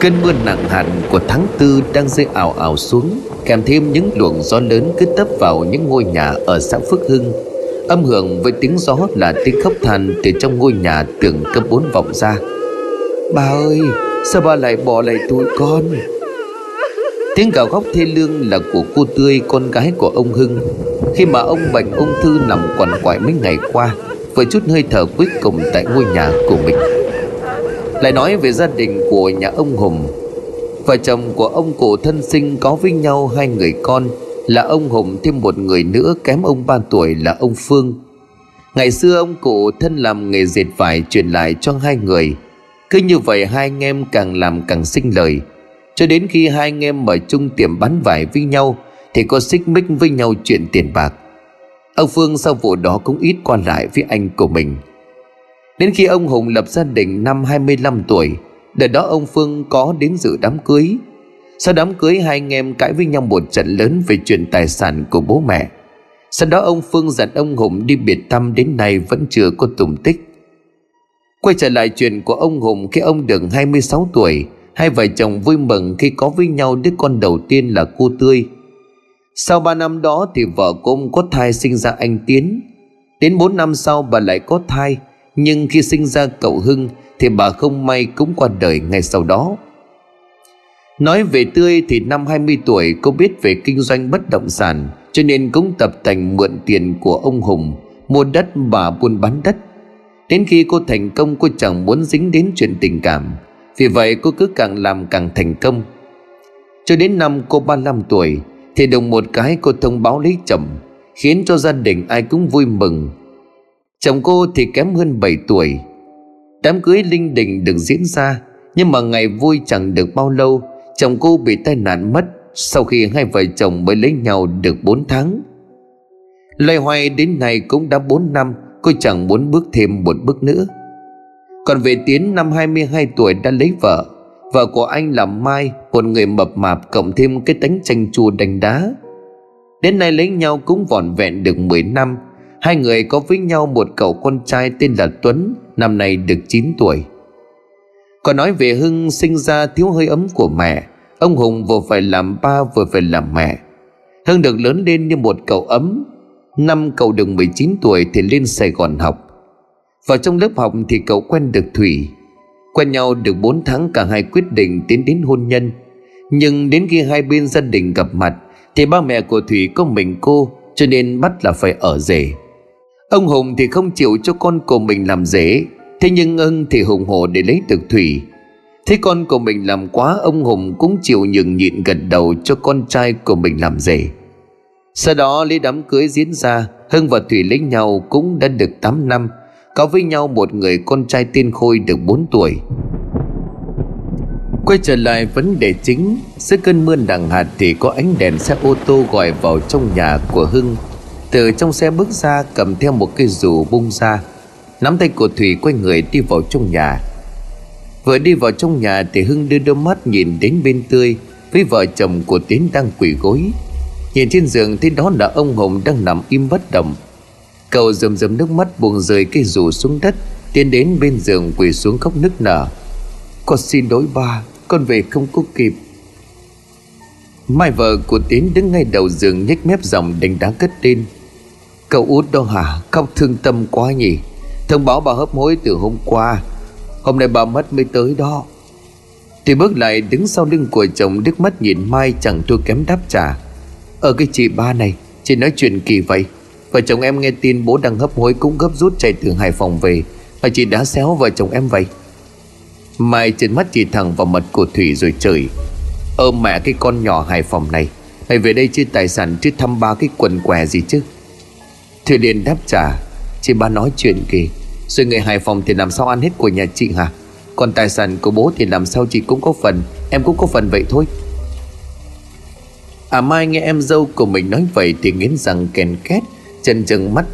Cơn mưa nặng hạt của tháng tư đang rơi ảo ảo xuống, Kèm thêm những luồng gió lớn cứ tấp vào những ngôi nhà ở xã Phước Hưng. Âm hưởng với tiếng gió là tiếng khóc than từ trong ngôi nhà tường cấp bốn vọng ra. Bà ơi, sao bà lại bỏ lại tụi con? Tiếng gào khóc thê lương là của cô Tươi, con gái của ông Hưng. Khi mà ông bệnh ung thư nằm quằn quại mấy ngày qua, Với chút hơi thở cuối cùng tại ngôi nhà của mình. Lại nói về gia đình của nhà ông Hùng. Vợ chồng của ông cụ thân sinh có với nhau hai người con, Là ông Hùng thêm một người nữa kém ông ba tuổi là ông Phương. Ngày xưa ông cụ thân làm nghề dệt vải truyền lại cho hai người. Cứ như vậy hai anh em càng làm càng sinh lời. Cho đến khi hai anh em mở chung tiệm bán vải với nhau, Thì có xích mích với nhau chuyện tiền bạc. Ông Phương sau vụ đó cũng ít qua lại với anh của mình. Đến khi ông Hùng lập gia đình năm 25 tuổi, Đợt đó ông Phương có đến dự đám cưới. Sau đám cưới, hai anh em cãi với nhau một trận lớn về chuyện tài sản của bố mẹ. Sau đó ông Phương dặn ông Hùng đi biệt thăm đến nay vẫn chưa có tùng tích. Quay trở lại chuyện của ông Hùng khi ông được 26 tuổi, Hai vợ chồng vui mừng khi có với nhau đứa con đầu tiên là cô Tươi. Sau ba năm đó thì vợ của ông có thai sinh ra anh Tiến. Đến bốn năm sau, bà lại có thai. Nhưng khi sinh ra cậu Hưng Thì bà không may cũng qua đời ngay sau đó. Nói về Tươi thì năm 20 tuổi cô biết về kinh doanh bất động sản, Cho nên cũng tập thành mượn tiền của ông Hùng, Mua đất và buôn bán đất. Đến khi cô thành công, cô chẳng muốn dính đến chuyện tình cảm. Vì vậy, cô cứ càng làm càng thành công. Cho đến năm cô 35 tuổi, Thì đồng một cái cô thông báo lấy chồng, Khiến cho gia đình ai cũng vui mừng. Chồng cô thì kém hơn 7 tuổi. Đám cưới linh đình được diễn ra, Nhưng mà ngày vui chẳng được bao lâu, Chồng cô bị tai nạn mất Sau khi hai vợ chồng mới lấy nhau được 4 tháng. Loay hoay đến nay cũng đã 4 năm, Cô chẳng muốn bước thêm một bước nữa. Còn về Tiến, năm 22 tuổi đã lấy vợ. Vợ của anh là Mai, Một người mập mạp cộng thêm cái tánh chanh chua đánh đá. Đến nay lấy nhau cũng vỏn vẹn được 10 năm Hai người có với nhau một cậu con trai tên là Tuấn, Năm nay được 9 tuổi. Còn nói về Hưng sinh ra thiếu hơi ấm của mẹ. Ông Hùng vừa phải làm ba vừa phải làm mẹ. Hưng được lớn lên như một cậu ấm. Năm cậu được 19 tuổi thì lên Sài Gòn học. Vào trong lớp học thì cậu quen được Thủy. Quen nhau được 4 tháng cả hai quyết định tiến đến hôn nhân. Nhưng đến khi hai bên gia đình gặp mặt, Thì ba mẹ của Thủy có mình cô, Cho nên bắt là phải ở rể. Ông Hùng thì không chịu cho con của mình làm rể Thế nhưng ưng thì hùng hổ để lấy được Thủy. Thế con của mình làm quá, Ông Hùng cũng chịu nhường nhịn gật đầu Cho con trai của mình làm rể Sau đó lễ đám cưới diễn ra, Hưng và Thủy lấy nhau cũng đã được 8 năm. Có với nhau một người con trai tên Khôi được 4 tuổi. Quay trở lại vấn đề chính, Giữa cơn mưa nặng hạt thì có ánh đèn xe ô tô gọi vào trong nhà của Hưng. Từ trong xe bước ra, cầm theo một cây dù bung ra. Nắm tay của Thủy quay người đi vào trong nhà. Vừa đi vào trong nhà thì Hưng đưa đôi mắt nhìn đến bên tươi, Với vợ chồng của Tiến đang quỳ gối. Nhìn trên giường thấy đó là ông Hùng đang nằm im bất động. Cậu rầm rầm nước mắt buông rơi cây dù xuống đất, Tiến đến bên giường quỳ xuống khóc nức nở. Con xin lỗi ba, Con về không có kịp. Mai vợ của Tiến đứng ngay đầu giường nhếch mép dòng đánh đá cất lên. Cậu út đó hả? Khóc thương tâm quá nhỉ. Thông báo bà hấp hối từ hôm qua. Hôm nay bà mất mới tới đó. Thì bước lại đứng sau lưng của chồng Đức mắt nhìn Mai chẳng thua kém đáp trả. Ở cái chị ba này, Chị nói chuyện kỳ vậy. Vợ chồng em nghe tin bố đang hấp hối cũng gấp rút chạy từ Hải Phòng về. Mà chị đã xéo vợ chồng em vậy. Mai trên mắt chỉ thẳng vào mặt của Thủy rồi chửi. Ơ mẹ cái con nhỏ Hải Phòng này, Mày về đây chia tài sản chứ thăm ba cái quần què gì chứ? Thủy liền đáp trả, Chị ba nói chuyện kì. Rồi người Hải Phòng thì làm sao ăn hết của nhà chị hả? Còn tài sản của bố thì làm sao chị cũng có phần, Em cũng có phần vậy thôi. À Mai nghe em dâu của mình nói vậy Thì nghiến rằng kèn két, chân chân mắt.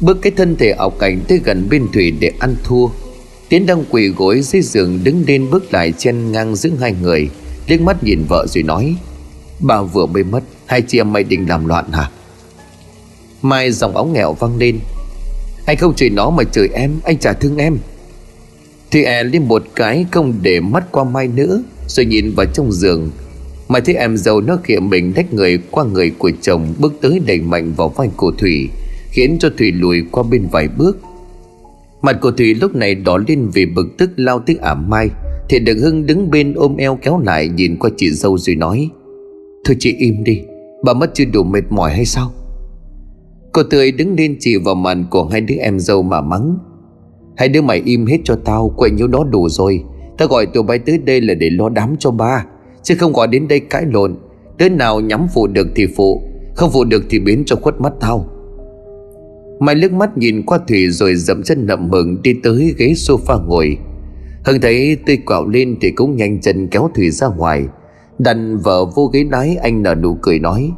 Bước cái thân thể ảo cảnh tới gần bên thủy để ăn thua. Tiến đang quỳ gối dưới giường đứng lên bước lại chen ngang giữa hai người, liếc mắt nhìn vợ rồi nói, bà vừa mới mất, hai chị em mày định làm loạn hả? Mai dòng óng nghèo vang lên. Anh không chửi nó mà chửi em, anh chả thương em. Thì e lên một cái không để mắt qua mai nữa, Rồi nhìn vào trong giường. Mai thấy em dâu nó khịa mình đách người qua người của chồng, Bước tới đẩy mạnh vào vai của Thủy, Khiến cho Thủy lùi qua bên vài bước. Mặt của Thủy lúc này đỏ lên vì bực tức lao tiếng ảm mai, Thì được Hưng đứng bên ôm eo kéo lại nhìn qua chị dâu rồi nói, Thôi chị im đi, Bà mất chưa đủ mệt mỏi hay sao? Cô tươi đứng lên chỉ vào mặt của hai đứa em dâu mà mắng. Hai đứa mày im hết cho tao, Quậy nhiêu đó đủ rồi. Tao gọi tụi bay tới đây là để lo đám cho ba, Chứ không gọi đến đây cãi lộn. Đứa nào nhắm phụ được thì phụ, Không phụ được thì biến cho khuất mắt tao. Mai lướt mắt nhìn qua Thủy rồi dậm chân nậm mừng đi tới ghế sofa ngồi. Hưng thấy tươi quạo lên thì cũng nhanh chân kéo Thủy ra ngoài. Đành vợ vô ghế lái anh nở nụ cười nói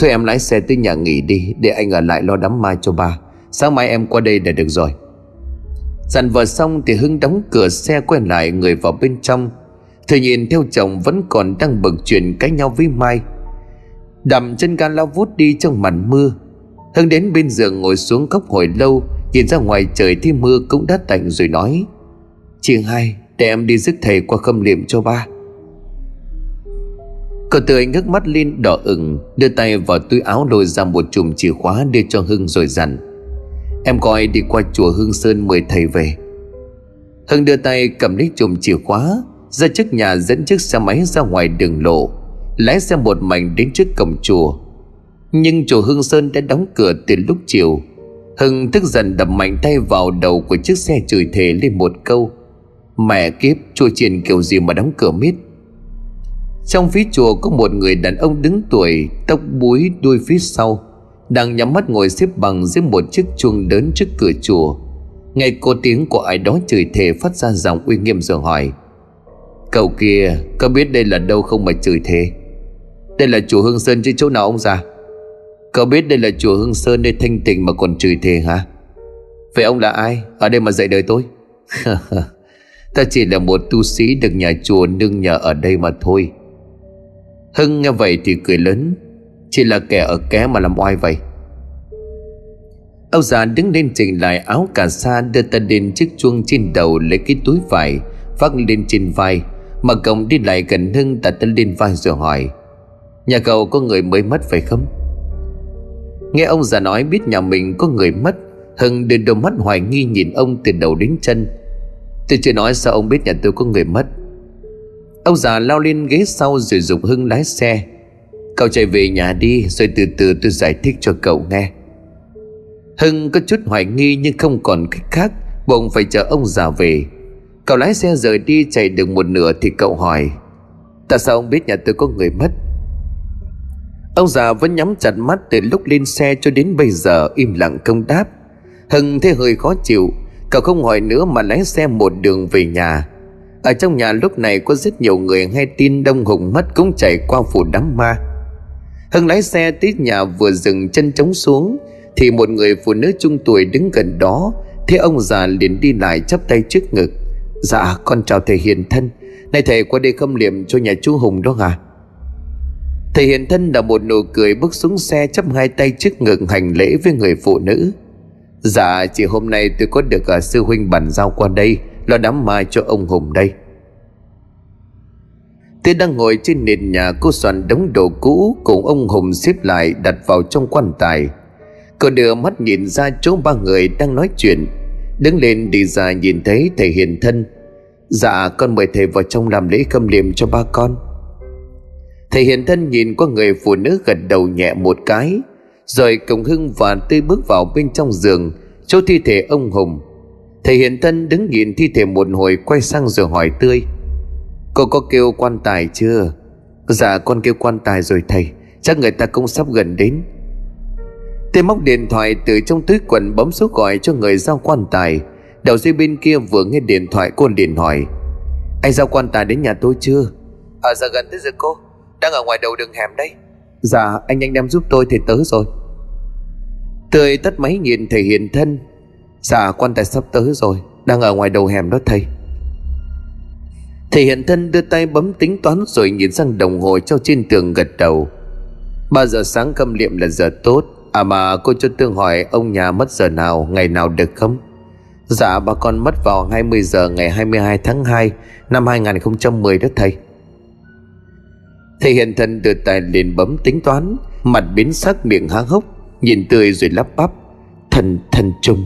Thôi em lái xe tới nhà nghỉ đi, Để anh ở lại lo đám mai cho ba. Sáng mai em qua đây là được rồi. Dặn vợ xong thì Hưng đóng cửa xe quen lại người vào bên trong. Thời nhìn theo chồng vẫn còn đang bực chuyện cãi nhau với Mai. Đầm chân ga lao vút đi trong màn mưa. Hưng đến bên giường ngồi xuống khóc hồi lâu, Nhìn ra ngoài trời thì mưa cũng đã tạnh rồi nói, Chị hai, để em đi giúp thầy qua khâm liệm cho ba. Cậu tươi ngước mắt lên đỏ ửng, Đưa tay vào túi áo lôi ra một chùm chìa khóa đưa cho Hưng rồi dặn. Em coi đi qua chùa Hương Sơn mời thầy về? Hưng đưa tay cầm lấy chùm chìa khóa, Ra trước nhà dẫn chiếc xe máy ra ngoài đường lộ, Lái xe một mảnh đến trước cổng chùa. Nhưng chùa Hương Sơn đã đóng cửa từ lúc chiều. Hưng tức giận đập mạnh tay vào đầu của chiếc xe chửi thề lên một câu. Mẹ kiếp, chùa chiền kiểu gì mà đóng cửa mít trong phía chùa có một người đàn ông đứng tuổi, Tóc búi đuôi phía sau, đang nhắm mắt ngồi xếp bằng dưới một chiếc chuông lớn trước cửa chùa. Nghe cô tiếng của ai đó chửi thề phát ra giọng uy nghiêm rồi hỏi, cậu kia, có biết đây là đâu không mà chửi thề? Đây là chùa hương sơn chứ chỗ nào ông già? Cậu biết đây là chùa hương sơn nơi thanh tịnh mà còn chửi thề hả? Vậy ông là ai? Ở đây mà dạy đời tôi. Ta chỉ là một tu sĩ được nhà chùa nương nhờ ở đây mà thôi hưng nghe vậy thì cười lớn. Chỉ là kẻ ở ké mà làm oai vậy. Ông già đứng lên chỉnh lại áo cà sa, Đưa ta đến chiếc chuông trên đầu Lấy cái túi vải, Vác lên trên vai. Mà cổng đi lại gần Hưng, đặt tay lên vai rồi hỏi, Nhà cậu có người mới mất phải không? Nghe ông già nói biết nhà mình có người mất, Hưng đưa đôi mắt hoài nghi nhìn ông từ đầu đến chân. Tôi chưa nói sao ông biết nhà tôi có người mất. Ông già lao lên ghế sau rồi dục Hưng lái xe. Cậu chạy về nhà đi, Rồi từ từ tôi giải thích cho cậu nghe. Hưng có chút hoài nghi Nhưng không còn cách khác Bỗng phải chờ ông già về. Cậu lái xe rời đi, chạy được một nửa Thì cậu hỏi, Tại sao ông biết nhà tôi có người mất? Ông già vẫn nhắm chặt mắt Từ lúc lên xe cho đến bây giờ, Im lặng không đáp. Hưng thấy hơi khó chịu, Cậu không hỏi nữa mà lái xe một đường về nhà. Ở trong nhà lúc này có rất nhiều người nghe tin Đông Hùng mất cũng chạy qua phủ đám ma. Hưng lái xe tới nhà vừa dừng chân trống xuống Thì một người phụ nữ trung tuổi đứng gần đó Thế ông già liền đi lại chắp tay trước ngực. Dạ con chào thầy hiền thân. Này thầy qua đây khâm liệm cho nhà chú Hùng đó à? Thầy hiền thân là một nụ cười bước xuống xe chắp hai tay trước ngực hành lễ với người phụ nữ. Dạ chỉ hôm nay tôi có được uh, sư huynh bàn giao qua đây. Lo đám mai cho ông Hùng đây Tôi đang ngồi trên nền nhà cô soạn đống đồ cũ Cùng ông Hùng xếp lại đặt vào trong quan tài. Cô đưa mắt nhìn ra chỗ ba người đang nói chuyện. Đứng lên đi ra nhìn thấy thầy hiền thân. Dạ con mời thầy vào trong làm lễ khâm liệm cho ba con. Thầy hiền thân nhìn qua người phụ nữ gật đầu nhẹ một cái, Rồi cùng hưng và tươi bước vào bên trong giường, Chỗ thi thể ông Hùng. Thầy hiền thân đứng nhìn thi thể một hồi quay sang rồi hỏi tươi, Cô có kêu quan tài chưa? Dạ con kêu quan tài rồi thầy, Chắc người ta cũng sắp gần đến. Tê móc điện thoại từ trong túi quần bấm số gọi cho người giao quan tài. Đầu dây bên kia vừa nghe điện thoại cô liền hỏi, Anh giao quan tài đến nhà tôi chưa? À dạ gần tới rồi cô, Đang ở ngoài đầu đường hẻm đây. Dạ anh anh đem giúp tôi thì tới rồi. Tươi tắt máy nhìn thầy hiền thân. Dạ quan tài sắp tới rồi. Đang ở ngoài đầu hẻm đó thầy. Thầy hiện thân đưa tay bấm tính toán rồi nhìn sang đồng hồ treo trên tường gật đầu. Ba giờ sáng câm liệm là giờ tốt. À mà, cô cho Tương hỏi ông nhà mất giờ nào, Ngày nào được không? Dạ bà con mất vào 20 giờ ngày 22 tháng 2 năm 2010 đó thầy. Thầy hiện thân đưa tay lên bấm tính toán, Mặt biến sắc miệng há hốc, Nhìn tươi rồi lắp bắp. Thần thần trùng.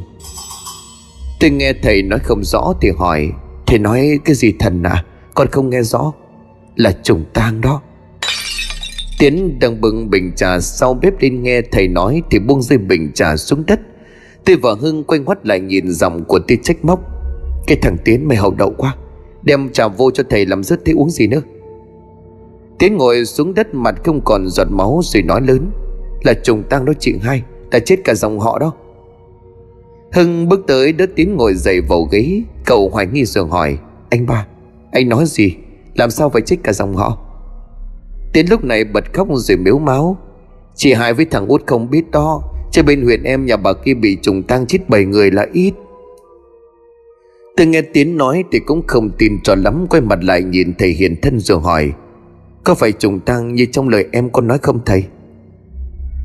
Tôi nghe thầy nói không rõ thì hỏi, Thầy nói cái gì thần à Con không nghe rõ. Là trùng tang đó. Tiến đang bưng bình trà sau bếp lên nghe thầy nói Thì buông rơi bình trà xuống đất. Tôi và Hưng quay ngoắt lại nhìn dòng của tia trách móc Cái thằng Tiến mày hậu đậu quá, Đem trà vô cho thầy làm rớt thế uống gì nữa. Tiến ngồi xuống đất mặt không còn giọt máu rồi nói lớn, Là trùng tang đó chị hai, Đã chết cả dòng họ đó. Hưng bước tới đỡ Tiến ngồi dậy vào ghế. Cậu hoài nghi rồi hỏi, Anh ba, Anh nói gì? Làm sao phải chết cả dòng họ? Tiến lúc này bật khóc rồi miếu máu. Chị hai với thằng út không biết đó, Chứ bên huyện em nhà bà kia bị trùng tang chết bảy người là ít. Tôi nghe Tiến nói thì cũng không tin cho lắm, Quay mặt lại nhìn thầy hiền thân rồi hỏi, Có phải trùng tang như trong lời em có nói không thầy?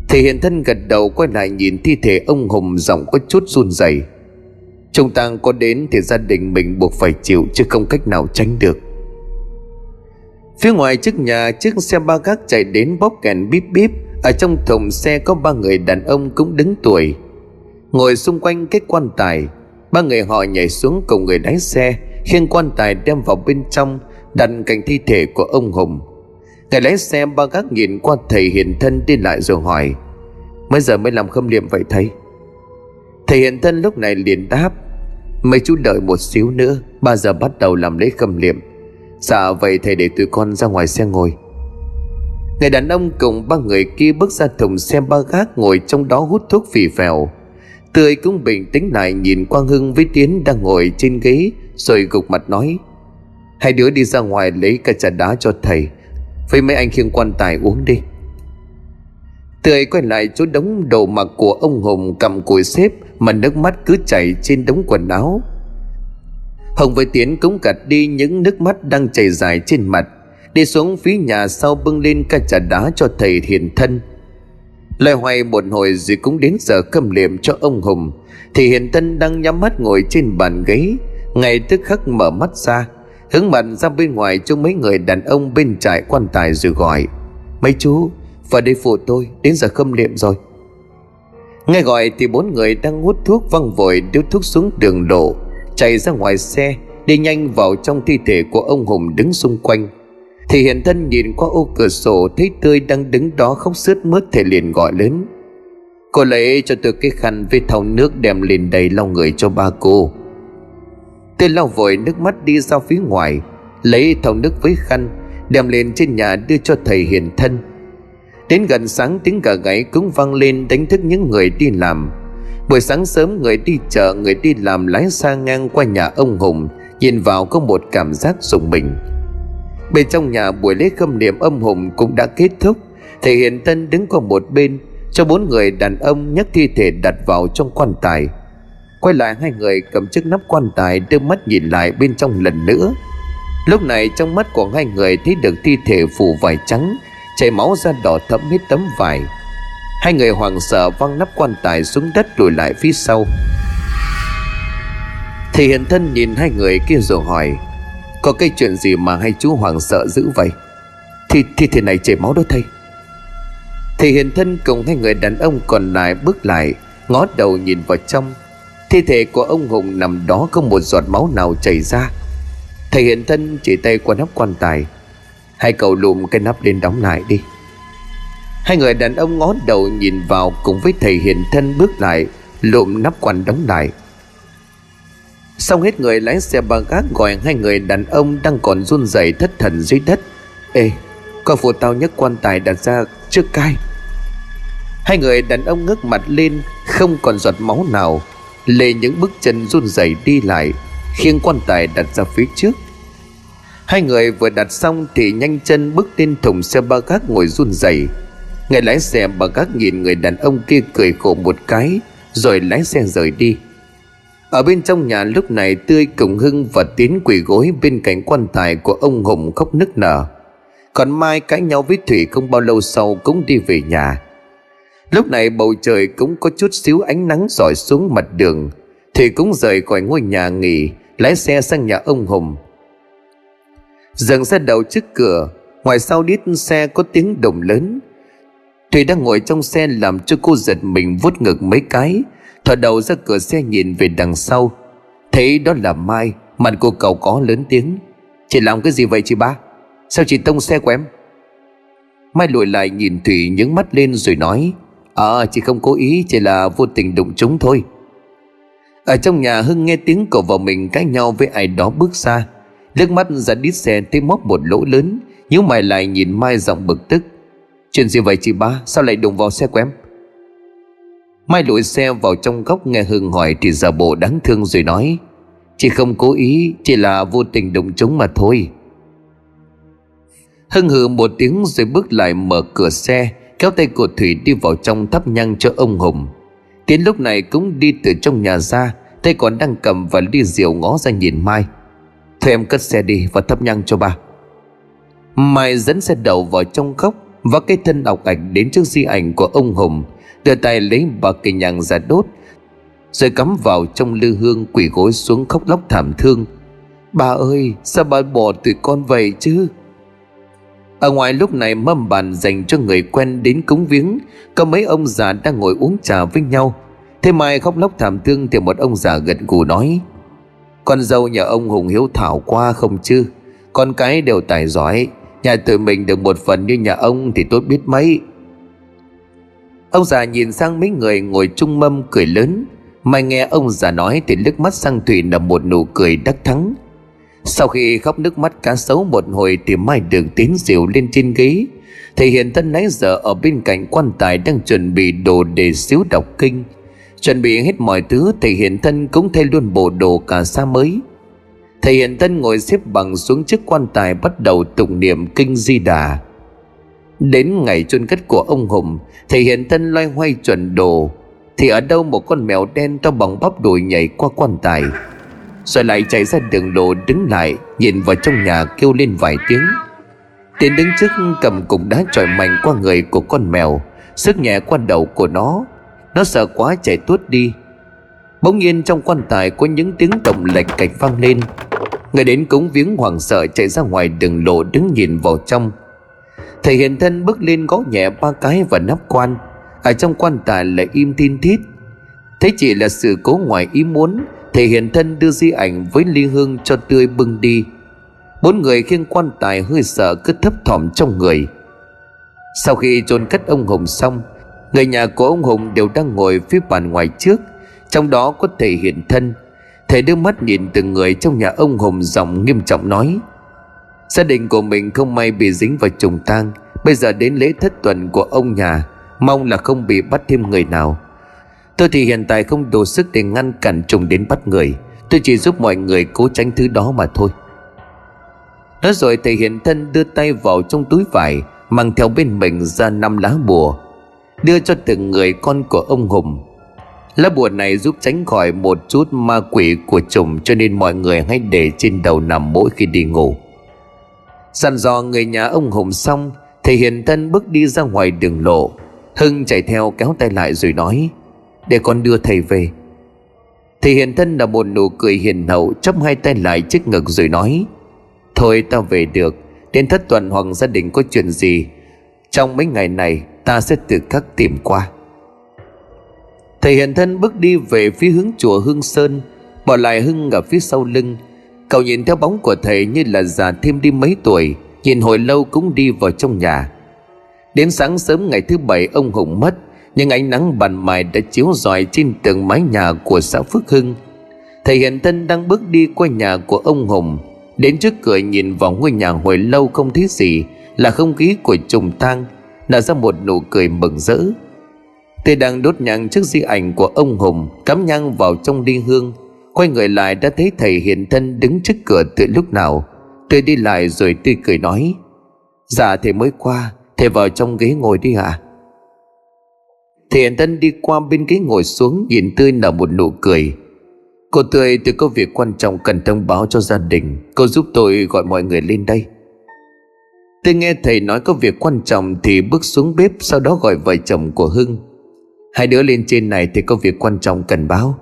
Thầy hiện thân gật đầu, quay lại nhìn thi thể ông Hùng giọng có chút run rẩy. Trùng tang có đến thì gia đình mình buộc phải chịu, chứ không cách nào tránh được. Phía ngoài trước nhà, chiếc xe ba gác chạy đến bóp kèn bíp bíp. Ở trong thùng xe có ba người đàn ông cũng đứng tuổi. Ngồi xung quanh cái quan tài. Ba người họ nhảy xuống cùng người lái xe. Khiêng quan tài đem vào bên trong, Đặt cạnh thi thể của ông Hùng. Người lái xe ba gác nhìn qua thầy hiện thân đi lại rồi hỏi, Mấy giờ mới làm khâm liệm vậy thầy? Thầy hiện thân lúc này liền đáp, Mấy chú đợi một xíu nữa, Ba giờ bắt đầu làm lễ khâm liệm Dạ vậy thầy để tụi con ra ngoài xe ngồi. Người đàn ông cùng ba người kia bước ra thùng xe ba gác Ngồi trong đó hút thuốc phì phèo. Tươi cũng bình tĩnh lại nhìn Quang Hưng với Tiến đang ngồi trên ghế, Rồi gục mặt nói, Hai đứa đi ra ngoài lấy cái trà đá cho thầy. Với mấy anh khiêng quan tài uống đi. Tươi quay lại chỗ đống đồ mặc của ông Hùng cầm cùi xếp Mà nước mắt cứ chảy trên đống quần áo. Hồng với Tiến cũng gạt đi những nước mắt đang chảy dài trên mặt, Đi xuống phía nhà sau bưng lên ca trà đá cho thầy hiền thân. Loay hoài một hồi rồi cũng đến giờ câm liệm cho ông Hùng, Thì hiền thân đang nhắm mắt ngồi trên bàn ghế, Ngay tức khắc mở mắt ra. Hướng mặt ra bên ngoài cho mấy người đàn ông bên trại quan tài rồi gọi, Mấy chú, vào đây phụ tôi, Đến giờ khâm liệm rồi. Nghe gọi thì bốn người đang hút thuốc văng vội điếu thuốc xuống đường đổ, Chạy ra ngoài xe, Đi nhanh vào trong thi thể của ông Hùng đứng xung quanh. Thì hiện thân nhìn qua ô cửa sổ, Thấy Tươi đang đứng đó khóc sướt mướt Thì liền gọi lớn, Cô lấy cho tôi cái khăn với thau nước đem lên đầy lau người cho ba cô tôi lau vội nước mắt đi ra phía ngoài, Lấy thau nước với khăn, Đem lên trên nhà đưa cho thầy hiền thân. Đến gần sáng, tiếng gà gáy cũng vang lên đánh thức những người đi làm. Buổi sáng sớm, người đi chợ, người đi làm lái xa ngang qua nhà ông Hùng, Nhìn vào có một cảm giác rùng mình. Bên trong nhà buổi lễ khâm niệm âm hùng cũng đã kết thúc. Thầy Hiền Tân đứng qua một bên, Cho bốn người đàn ông nhấc thi thể đặt vào trong quan tài. Quay lại hai người cầm chiếc nắp quan tài đưa mắt nhìn lại bên trong lần nữa. Lúc này trong mắt của hai người thấy được thi thể phủ vải trắng, Chảy máu ra đỏ thẫm hết tấm vải. Hai người hoảng sợ văng nắp quan tài xuống đất lùi lại phía sau. Thì hiện thân nhìn hai người kia rồi hỏi, Có cái chuyện gì mà hai chú hoảng sợ dữ vậy? Thì thi thể này chảy máu đó thầy. Thì hiện thân cùng hai người đàn ông còn lại bước lại, Ngó đầu nhìn vào trong. Thi thể của ông Hùng nằm đó không một giọt máu nào chảy ra. Thầy hiện thân chỉ tay qua nắp quan tài. Hai cậu lùm cái nắp lên đóng lại đi. Hai người đàn ông ngó đầu nhìn vào cùng với thầy hiện thân bước lại Lụm nắp quan đóng lại. Xong hết người lái xe ba gác gọi hai người đàn ông đang còn run rẩy thất thần dưới đất. Ê, coi phụ tao nhấc quan tài đặt ra trước cai Hai người đàn ông ngước mặt lên Không còn giọt máu nào. Lê những bước chân run rẩy đi lại, Khiêng quan tài đặt ra phía trước. Hai người vừa đặt xong thì nhanh chân bước lên thùng xe ba gác ngồi run rẩy. Người lái xe ba gác nhìn người đàn ông kia cười khổ một cái, Rồi lái xe rời đi. Ở bên trong nhà lúc này Tươi cùng Hưng và Tiến quỳ gối Bên cạnh quan tài của ông Hùng khóc nức nở. Còn Mai cãi nhau với Thủy không bao lâu sau cũng đi về nhà. Lúc này bầu trời cũng có chút xíu ánh nắng rọi xuống mặt đường, thì cũng rời khỏi ngôi nhà nghỉ, Lái xe sang nhà ông Hùng. Dừng xe đầu trước cửa, Ngoài sau đít xe có tiếng động lớn. Thủy đang ngồi trong xe làm cho cô giật mình vuốt ngực mấy cái, Thở đầu ra cửa xe nhìn về đằng sau. Thấy đó là Mai, Mặt cô cậu có lớn tiếng. Chị làm cái gì vậy chị ba? Sao chị tông xe của em? Mai lùi lại nhìn Thủy nhướng mắt lên rồi nói Ờ à, chị không cố ý Chỉ là vô tình đụng chúng thôi. Ở trong nhà Hưng nghe tiếng cậu vào mình cãi nhau với ai đó bước xa nước mắt ra đít xe thấy móc một lỗ lớn nhíu mày lại nhìn Mai giọng bực tức. Chuyện gì vậy chị ba? Sao lại đụng vào xe của em? Mai lùi xe vào trong góc nghe Hưng hỏi Thì giả bộ đáng thương rồi nói Chị không cố ý Chỉ là vô tình đụng chúng mà thôi. Hưng hừ một tiếng rồi bước lại mở cửa xe. Kéo tay của Thủy đi vào trong thắp nhang cho ông Hùng. Tiến lúc này cũng đi từ trong nhà ra, Tay còn đang cầm và ly rượu ngó ra nhìn Mai. Thôi em cất xe đi và thắp nhang cho bà Mai dẫn xe đầu vào trong góc Và cái thân ọc ảnh đến trước di ảnh của ông Hùng, Đưa tay lấy bà cây nhang ra đốt, Rồi cắm vào trong lư hương quỷ gối xuống khóc lóc thảm thương. Bà ơi, sao bà bỏ tụi con vậy chứ? Ở ngoài lúc này mâm bàn dành cho người quen đến cúng viếng, Có mấy ông già đang ngồi uống trà với nhau. Thế mai khóc lóc thảm thương Thì một ông già gật gù nói, Con dâu nhà ông Hùng Hiếu Thảo qua không chứ? Con cái đều tài giỏi, Nhà tụi mình được một phần như nhà ông Thì tốt biết mấy. Ông già nhìn sang mấy người ngồi chung mâm cười lớn. Mai nghe ông già nói Thì nước mắt sang Thủy là một nụ cười đắc thắng sau khi khóc nước mắt cá sấu một hồi Thì Mai được tiến rượu lên trên ghế. Thầy hiện thân nãy giờ ở bên cạnh quan tài Đang chuẩn bị đồ để xíu đọc kinh. Chuẩn bị hết mọi thứ Thầy hiện thân cũng thay luôn bộ đồ cả xa mới. Thầy hiện thân ngồi xếp bằng xuống trước quan tài Bắt đầu tụng niệm kinh di đà. Đến ngày chôn cất của ông Hùng Thầy hiện thân loay hoay chuẩn đồ. Thì ở đâu một con mèo đen to bằng bắp đùi nhảy qua quan tài? Rồi lại chạy ra đường lộ đứng lại, Nhìn vào trong nhà kêu lên vài tiếng. Tiến đứng trước cầm cục đá chọi mạnh qua người của con mèo. Sức nhẹ qua đầu của nó. Nó sợ quá chạy tuốt đi. Bỗng nhiên trong quan tài có những tiếng động lệch cạch vang lên. Người đến cúng viếng hoàng sợ chạy ra ngoài đường lộ đứng nhìn vào trong. Thầy hiện thân bước lên gõ nhẹ ba cái và nắp quan. Ở trong quan tài lại im tin thít. Thế chỉ là sự cố ngoài ý muốn. Thầy hiện thân đưa di ảnh với ly hương cho tươi bưng đi. Bốn người khiêng quan tài hơi sợ cứ thấp thỏm trong người. Sau khi chôn cất ông Hùng xong, Người nhà của ông Hùng đều đang ngồi phía bàn ngoài trước, Trong đó có thầy hiện thân. Thầy đưa mắt nhìn từng người trong nhà ông Hùng giọng nghiêm trọng nói, Gia đình của mình không may bị dính vào trùng tang, Bây giờ đến lễ thất tuần của ông nhà, Mong là không bị bắt thêm người nào. Tôi thì hiện tại không đủ sức để ngăn cản trùng đến bắt người. Tôi chỉ giúp mọi người cố tránh thứ đó mà thôi. Nói rồi thầy hiện thân đưa tay vào trong túi vải, Mang theo bên mình ra năm lá bùa, Đưa cho từng người con của ông Hùng. Lá bùa này giúp tránh khỏi một chút ma quỷ của trùng Cho nên mọi người hãy để trên đầu nằm mỗi khi đi ngủ. Dặn dò người nhà ông Hùng xong, Thầy hiện thân bước đi ra ngoài đường lộ, Hưng chạy theo kéo tay lại rồi nói để con đưa thầy về. Thầy hiện thân là một nụ cười hiền hậu, chắp hai tay lại trước ngực rồi nói, Thôi ta về được, Đến thất tuần hoặc gia đình có chuyện gì, Trong mấy ngày này Ta sẽ tự khắc tìm qua. Thầy hiện thân bước đi về phía hướng chùa Hương Sơn, Bỏ lại Hưng ở phía sau lưng. Cậu nhìn theo bóng của thầy như là già thêm đi mấy tuổi, Nhìn hồi lâu cũng đi vào trong nhà. Đến sáng sớm ngày thứ bảy, ông Hùng mất nhưng ánh nắng bàn mài đã chiếu rọi trên tường mái nhà của xã Phước Hưng. Thầy Hiện Thân đang bước đi qua nhà của ông Hùng, Đến trước cửa nhìn vào ngôi nhà hồi lâu không thấy gì, Là không khí của trùng tang, Nở ra một nụ cười mừng rỡ. Thầy đang đốt nhang trước di ảnh của ông Hùng, Cắm nhang vào trong đi hương, Quay người lại đã thấy thầy Hiện Thân đứng trước cửa từ lúc nào. Tôi đi lại rồi tươi cười nói Dạ thầy mới qua, Thầy vào trong ghế ngồi đi ạ. à? Thiện Tân đi qua bên ghế ngồi xuống, Nhìn Tươi nở một nụ cười. Cô Tươi tôi có việc quan trọng cần thông báo cho gia đình. Cô giúp tôi gọi mọi người lên đây. Tôi nghe thầy nói có việc quan trọng Thì bước xuống bếp, Sau đó gọi vợ chồng của Hưng. Hai đứa lên trên này thì có việc quan trọng cần báo.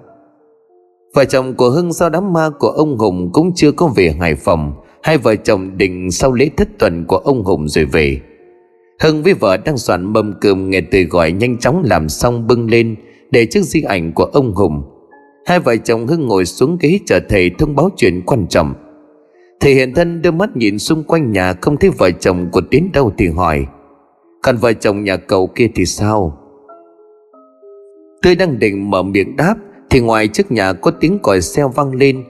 Vợ chồng của Hưng sau đám ma của ông Hùng cũng chưa có về Hải Phòng. Hai vợ chồng định sau lễ thất tuần của ông Hùng rồi về. Hưng với vợ đang soạn mâm cơm nghe từ gọi nhanh chóng làm xong bưng lên Để trước di ảnh của ông Hùng. Hai vợ chồng Hưng ngồi xuống ghế chờ thầy thông báo chuyện quan trọng. Thầy hiện thân đưa mắt nhìn xung quanh nhà, không thấy vợ chồng của Tiến đâu thì hỏi, Còn vợ chồng nhà cậu kia thì sao? Tôi đang định mở miệng đáp, Thì ngoài trước nhà có tiếng còi xe vang lên.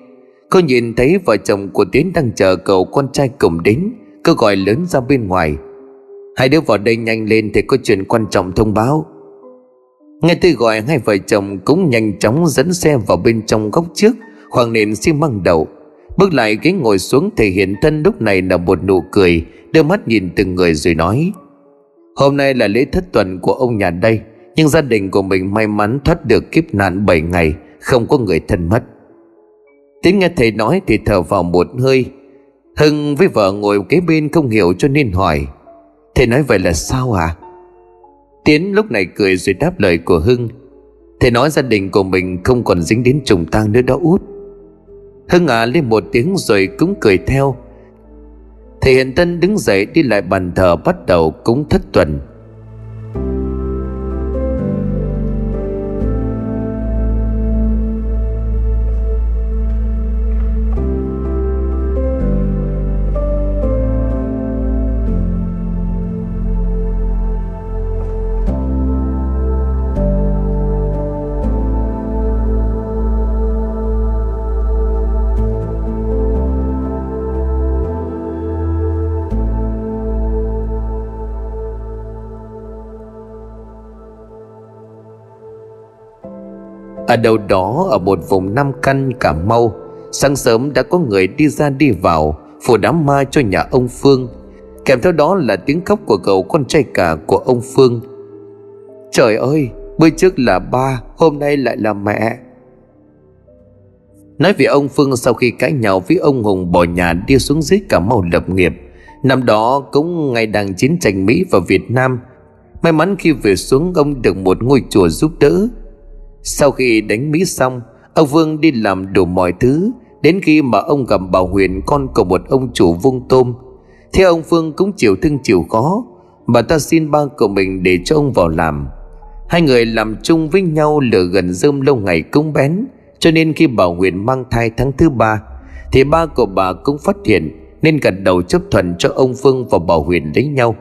Cô nhìn thấy vợ chồng của Tiến đang chờ cậu con trai cùng đến, Cô gọi lớn ra bên ngoài. Hai đứa vào đây nhanh lên thì có chuyện quan trọng thông báo. Nghe tôi gọi, hai vợ chồng cũng nhanh chóng dẫn xe vào bên trong góc trước Khoảng nền xi măng đầu. Bước lại ghế ngồi xuống thể hiện thân lúc này là một nụ cười, Đưa mắt nhìn từng người rồi nói, Hôm nay là lễ thất tuần của ông nhà đây, Nhưng gia đình của mình may mắn thoát được kiếp nạn 7 ngày, Không có người thân mất. Tiến nghe thầy nói thì thở vào một hơi. Hưng với vợ ngồi kế bên không hiểu cho nên hỏi Thầy nói vậy là sao à Tiến lúc này cười rồi đáp lời của Hưng. Thầy nói gia đình của mình không còn dính đến trùng tang nữa đó út. Hưng à lên một tiếng rồi cũng cười theo. Thầy Hiện Tân đứng dậy đi lại bàn thờ bắt đầu cúng thất tuần. Ở đâu đó ở một vùng Nam Căn, Cà Mau, Sáng sớm đã có người đi ra đi vào, Phủ đám ma cho nhà ông Phương. Kèm theo đó là tiếng khóc của cậu con trai cả của ông Phương. Trời ơi, Bữa trước là ba, Hôm nay lại là mẹ. Nói về ông Phương sau khi cãi nhau với ông Hùng bỏ nhà đi xuống dưới Cà Mau lập nghiệp. Năm đó cũng ngày đang chiến tranh Mỹ và Việt Nam. May mắn khi về xuống ông được một ngôi chùa giúp đỡ sau khi đánh Mỹ xong, Ông Vương đi làm đủ mọi thứ. Đến khi mà ông gặp bà Huyền, Con của một ông chủ vung tôm Thế ông vương cũng chịu thương chịu khó. Bà ta xin ba của mình để cho ông vào làm. Hai người làm chung với nhau lửa gần rơm lâu ngày cũng bén, Cho nên khi bà Huyền mang thai tháng thứ ba, Thì ba của bà cũng phát hiện, Nên gật đầu chấp thuận cho ông Phương và bà Huyền lấy nhau.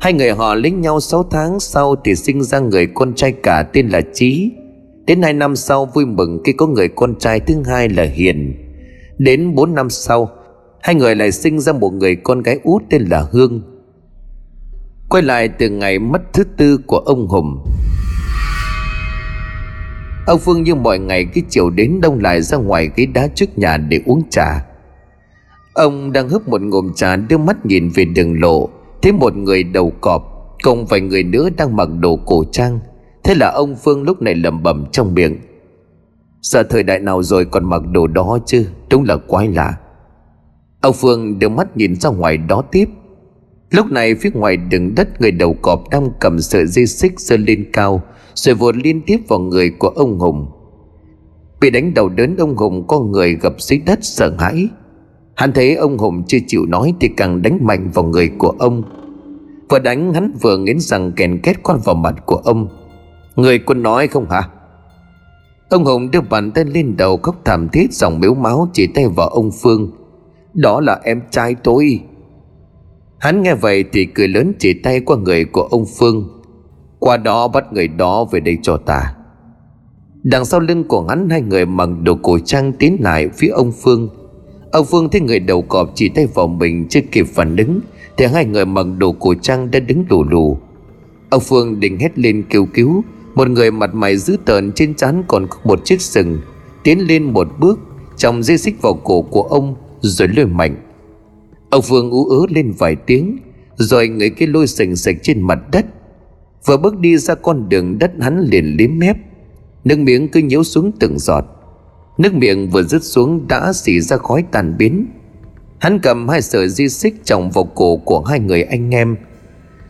Hai người họ lấy nhau 6 tháng sau Thì sinh ra người con trai cả tên là Trí Đến hai năm sau vui mừng khi có người con trai thứ hai là Hiền. Đến bốn năm sau, Hai người lại sinh ra một người con gái út tên là Hương. Quay lại từ ngày mất thứ tư của ông Hùng. Ông Phương như mọi ngày cái chiều đến đông lại ra ngoài ghế đá trước nhà để uống trà. Ông đang hấp một ngụm trà đưa mắt nhìn về đường lộ, Thấy một người đầu cọp Cùng vài người nữa đang mặc đồ cổ trang. Thế là ông Phương lúc này lẩm bẩm trong miệng. Giờ thời đại nào rồi còn mặc đồ đó chứ, Đúng là quái lạ. Ông Phương đưa mắt nhìn ra ngoài đó tiếp. Lúc này phía ngoài đường đất Người đầu cọp đang cầm sợi dây xích giơ lên cao, Rồi vụt liên tiếp vào người của ông Hùng. Bị đánh đầu đớn, ông Hùng có người gặp dưới đất sợ hãi. Hắn thấy ông Hùng chưa chịu nói Thì càng đánh mạnh vào người của ông. Vừa đánh hắn vừa nghiến rằng kèn két con vào mặt của ông. Người quân nói không hả? Ông Hùng đưa bàn tay lên đầu khóc thảm thiết, Dòng miếu máu chỉ tay vào ông Phương. Đó là em trai tôi. Hắn nghe vậy thì cười lớn chỉ tay qua người của ông Phương. Qua đó bắt người đó về đây cho ta. Đằng sau lưng của hắn, hai người mặc đồ cổ trang tiến lại phía ông Phương. Ông Phương thấy người đầu cọp chỉ tay vào mình, chưa kịp phản ứng, Thì hai người mặc đồ cổ trang đã đứng lù lù. Ông Phương định hét lên kêu cứu một người mặt mày dữ tợn trên trán còn có một chiếc sừng, Tiến lên một bước, Trong dây xích vào cổ của ông, Rồi lôi mạnh. Ông Phương ú ớ lên vài tiếng, Rồi người kia lôi sừng sạch trên mặt đất Vừa bước đi ra con đường đất hắn liền liếm mép. Nước miếng cứ nhếu xuống từng giọt. Nước miệng vừa rứt xuống đã xỉ ra khói tàn biến Hắn cầm hai sợi di xích trồng vào cổ của hai người anh em.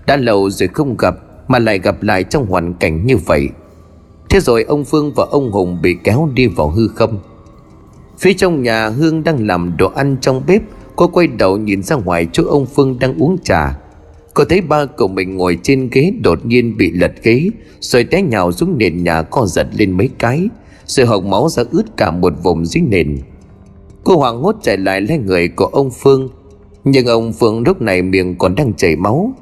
Đã lâu rồi không gặp mà lại gặp lại trong hoàn cảnh như vậy. Thế rồi ông Phương và ông Hùng bị kéo đi vào hư không. Phía trong nhà Hương đang làm đồ ăn trong bếp, Cô quay đầu nhìn ra ngoài chỗ ông Phương đang uống trà. Cô thấy ba cậu mình ngồi trên ghế đột nhiên bị lật ghế, Rồi té nhào xuống nền nhà co giật lên mấy cái, Rồi hộc máu ra ướt cả một vùng dưới nền. Cô hoảng hốt chạy lại lấy người của ông Phương, Nhưng ông Phương lúc này miệng còn đang chảy máu.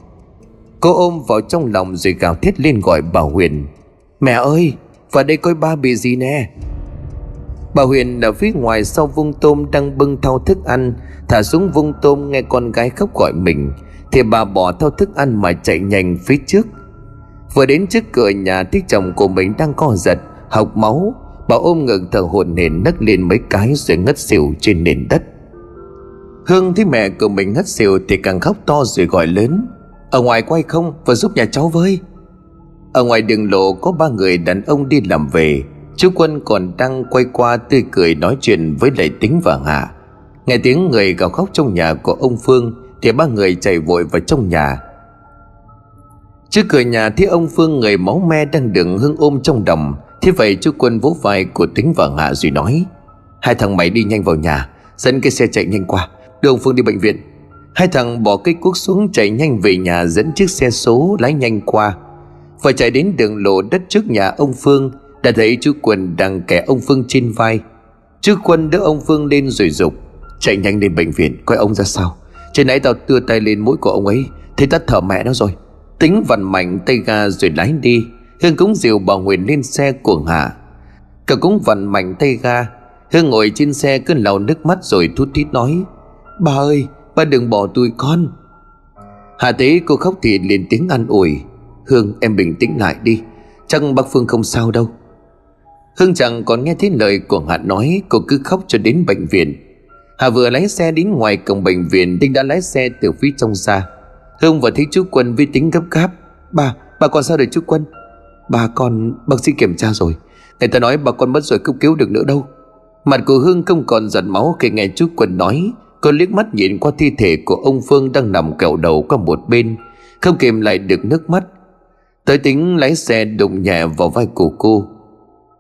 Cô ôm vào trong lòng rồi gào thét lên gọi bà Huyền. Mẹ ơi, vào đây coi ba bị gì nè. Bà Huyền ở phía ngoài sau vung tôm đang bưng thau thức ăn, Thả xuống vung tôm nghe con gái khóc gọi mình. Thì bà bỏ thau thức ăn mà chạy nhanh phía trước. Vừa đến trước cửa nhà thấy chồng của mình đang co giật, Học máu. Bà ôm ngực thở hổn hển nấc lên mấy cái rồi ngất xỉu trên nền đất. Hương thấy mẹ của mình ngất xỉu thì càng khóc to rồi gọi lớn. Ở ngoài quay không và giúp nhà cháu với. Ở ngoài đường lộ có ba người đàn ông đi làm về. Chú Quân còn đang quay qua tươi cười nói chuyện với Lệ tính và Hạ Nghe tiếng người gào khóc trong nhà của ông Phương, Thì ba người chạy vội vào trong nhà. Trước cửa nhà thấy ông Phương người máu me đang đựng hương ôm trong đồng Thế vậy chú Quân vỗ vai của tính và Hạ rồi nói, Hai thằng mày đi nhanh vào nhà, Dẫn cái xe chạy nhanh qua, Đưa ông Phương đi bệnh viện. Hai thằng bỏ cây cuốc xuống chạy nhanh về nhà Dẫn chiếc xe số lái nhanh qua. Và chạy đến đường lộ đất trước nhà ông Phương, đã thấy chú Quân đang kẻ ông Phương trên vai. Chú Quân đỡ ông Phương lên rồi dục, Chạy nhanh đến bệnh viện, coi ông ra sao. Trên nãy tao đưa tay lên mũi của ông ấy, Thấy tắt thở mẹ nó rồi. Tính vặn mạnh tay ga rồi lái đi. Hương cũng dìu bà Huyền lên xe của Hạ Cả cũng vặn mạnh tay ga. Hương ngồi trên xe cứ lau nước mắt rồi thút thít nói, Bà ơi bà đừng bỏ tôi con. Hà thấy cô khóc thì liền tiếng an ủi. Hương em bình tĩnh lại đi. Chắc bác Phương không sao đâu. Hương chẳng còn nghe thấy lời của hà nói Cô cứ khóc cho đến bệnh viện. Hà vừa lái xe đến ngoài cổng bệnh viện Tinh đã lái xe từ phía trong ra. Hương vừa thấy chú Quân với tính gấp gáp. Bà, bà còn sao được chú Quân? Bà con bác sĩ kiểm tra rồi. Người ta nói bà con mất rồi cấp cứu được nữa đâu. Mặt của Hương không còn giận máu khi nghe chú Quân nói. Cô liếc mắt nhìn qua thi thể của ông Phương đang nằm kẹo đầu qua một bên, Không kìm lại được nước mắt. Tới tính lái xe đụng nhẹ vào vai của cô.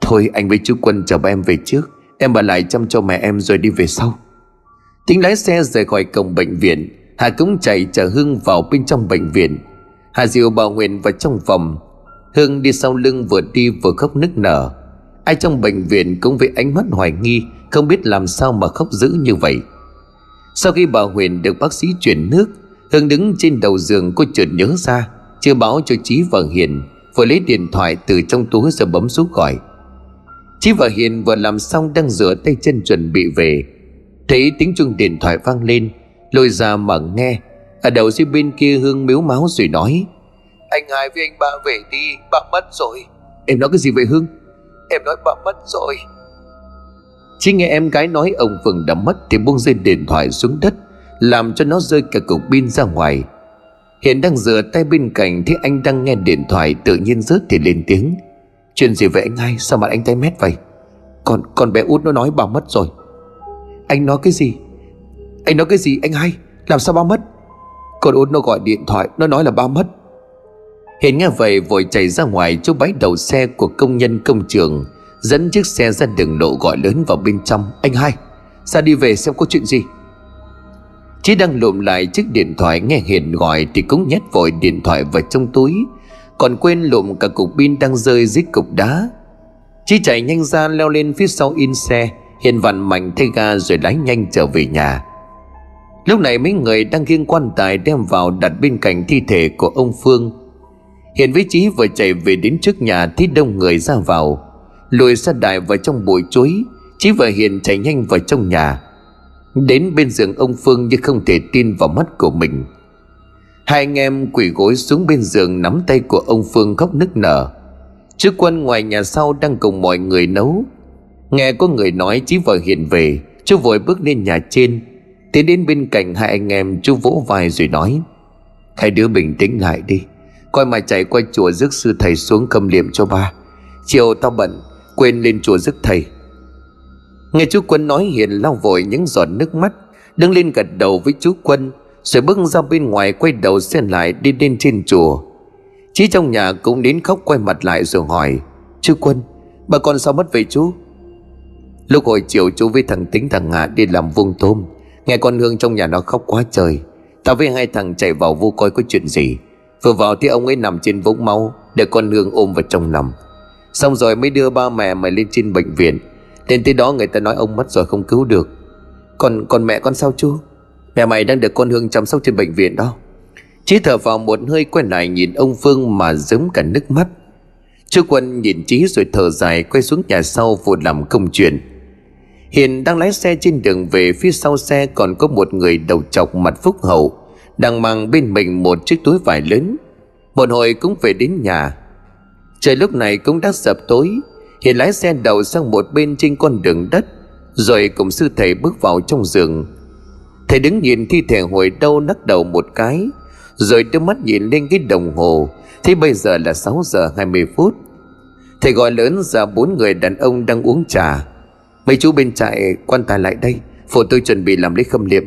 Thôi, anh với chú Quân chở ba em về trước, Em ở lại chăm cho mẹ em rồi đi về sau. Tính lái xe rời khỏi cổng bệnh viện, Hà cũng chạy chở Hưng vào bên trong bệnh viện. Hà diều bà nguyện vào trong phòng. Hưng đi sau lưng vừa đi vừa khóc nức nở. Ai trong bệnh viện cũng với ánh mắt hoài nghi, Không biết làm sao mà khóc dữ như vậy. Sau khi bà Huyền được bác sĩ chuyển nước, Hương đứng trên đầu giường cô chợt nhớ ra, Chưa báo cho Chí và Hiền, Vừa lấy điện thoại từ trong túi rồi bấm số gọi. Chí và Hiền vừa làm xong đang rửa tay chân chuẩn bị về. Thấy tiếng chuông điện thoại vang lên, Lôi ra mà nghe. Ở đầu dưới bên kia Hương miếu máu rồi nói, Anh hai với anh ba về đi Ba mất rồi. Em nói cái gì vậy Hương? Em nói ba mất rồi. Chỉ nghe em gái nói ông Phương đã mất Thì buông rơi điện thoại xuống đất, Làm cho nó rơi cả cục pin ra ngoài. Hiện đang rửa tay bên cạnh Thấy anh đang nghe điện thoại Tự nhiên rớt thì lên tiếng. Chuyện gì vậy anh hai? Sao mặt anh tay mét vậy? Còn con bé út nó nói bà mất rồi. Anh nói cái gì? Anh nói cái gì anh hai? Làm sao ba mất? Con út nó gọi điện thoại, Nó nói là ba mất. Hiền nghe vậy vội chạy ra ngoài chỗ bãi đầu xe của công nhân công trường. Dẫn chiếc xe ra đường lộ gọi lớn vào bên trong. Anh hai Ra đi về xem có chuyện gì? Chí đang lụm lại chiếc điện thoại, nghe Hiền gọi Thì cũng nhét vội điện thoại vào trong túi. Còn quên lụm cả cục pin đang rơi dưới cục đá. Chí chạy nhanh ra leo lên phía sau in xe. Hiền vặn mạnh thay ga rồi lái nhanh trở về nhà. Lúc này mấy người đang khiêng quan tài đem vào đặt bên cạnh thi thể của ông Phương. Hiền với Chí vừa chạy về đến trước nhà thấy đông người ra vào. Lùi ra đại vào trong bụi chuối Chí và Hiền chạy nhanh vào trong nhà. Đến bên giường ông Phương như không thể tin vào mắt của mình. Hai anh em quỳ gối xuống bên giường nắm tay của ông Phương khóc nức nở. Trước quân ngoài nhà sau đang cùng mọi người nấu. Nghe có người nói Chí và hiền về, Chú vội bước lên nhà trên. Tiến đến bên cạnh hai anh em, chú vỗ vai rồi nói, Hai đứa bình tĩnh lại đi. Coi mà chạy qua chùa rước sư thầy xuống cầm liệm cho ba. Chiều tao bận Quên lên chùa rước thầy. Nghe chú Quân nói Hiền lau vội những giọt nước mắt, Đứng lên gật đầu với chú Quân, Rồi bước ra bên ngoài quay đầu xe lại đi lên trên chùa. Chí trong nhà cũng đến khóc quay mặt lại rồi hỏi, Chú Quân, Bà con sao mất vậy chú? Lúc hồi chiều chú với thằng Tính, thằng ngạ đi làm vuông tôm, Nghe con Hương trong nhà nó khóc quá trời. Tao với hai thằng chạy vào vô coi có chuyện gì. Vừa vào thì ông ấy nằm trên vũng máu, Để con Hương ôm vào trong lòng Xong rồi mới đưa ba mẹ mày lên trên bệnh viện. Đến tới đó người ta nói ông mất rồi không cứu được. Còn còn mẹ con sao chú? Mẹ mày đang được con Hương chăm sóc trên bệnh viện đó. Chí thở vào một hơi quay lại nhìn ông Phương mà giống cả nước mắt. Chú Quân nhìn Chí rồi thở dài quay xuống nhà sau vừa làm công chuyện. Hiền đang lái xe trên đường về phía sau xe còn có một người đầu chọc mặt phúc hậu Đang mang bên mình một chiếc túi vải lớn. Một hồi cũng về đến nhà. Trời lúc này cũng đã sập tối. Hiền lái xe đầu sang một bên trên con đường đất, Rồi cùng sư thầy bước vào trong giường. Thầy đứng nhìn thi thể hồi đâu nắc đầu một cái, Rồi đưa mắt nhìn lên cái đồng hồ. Thì bây giờ là 6 giờ 20 phút. Thầy gọi lớn ra bốn người đàn ông đang uống trà. Mấy chú bên trại, quan tài lại đây, Phụ tôi chuẩn bị làm lễ khâm liệm.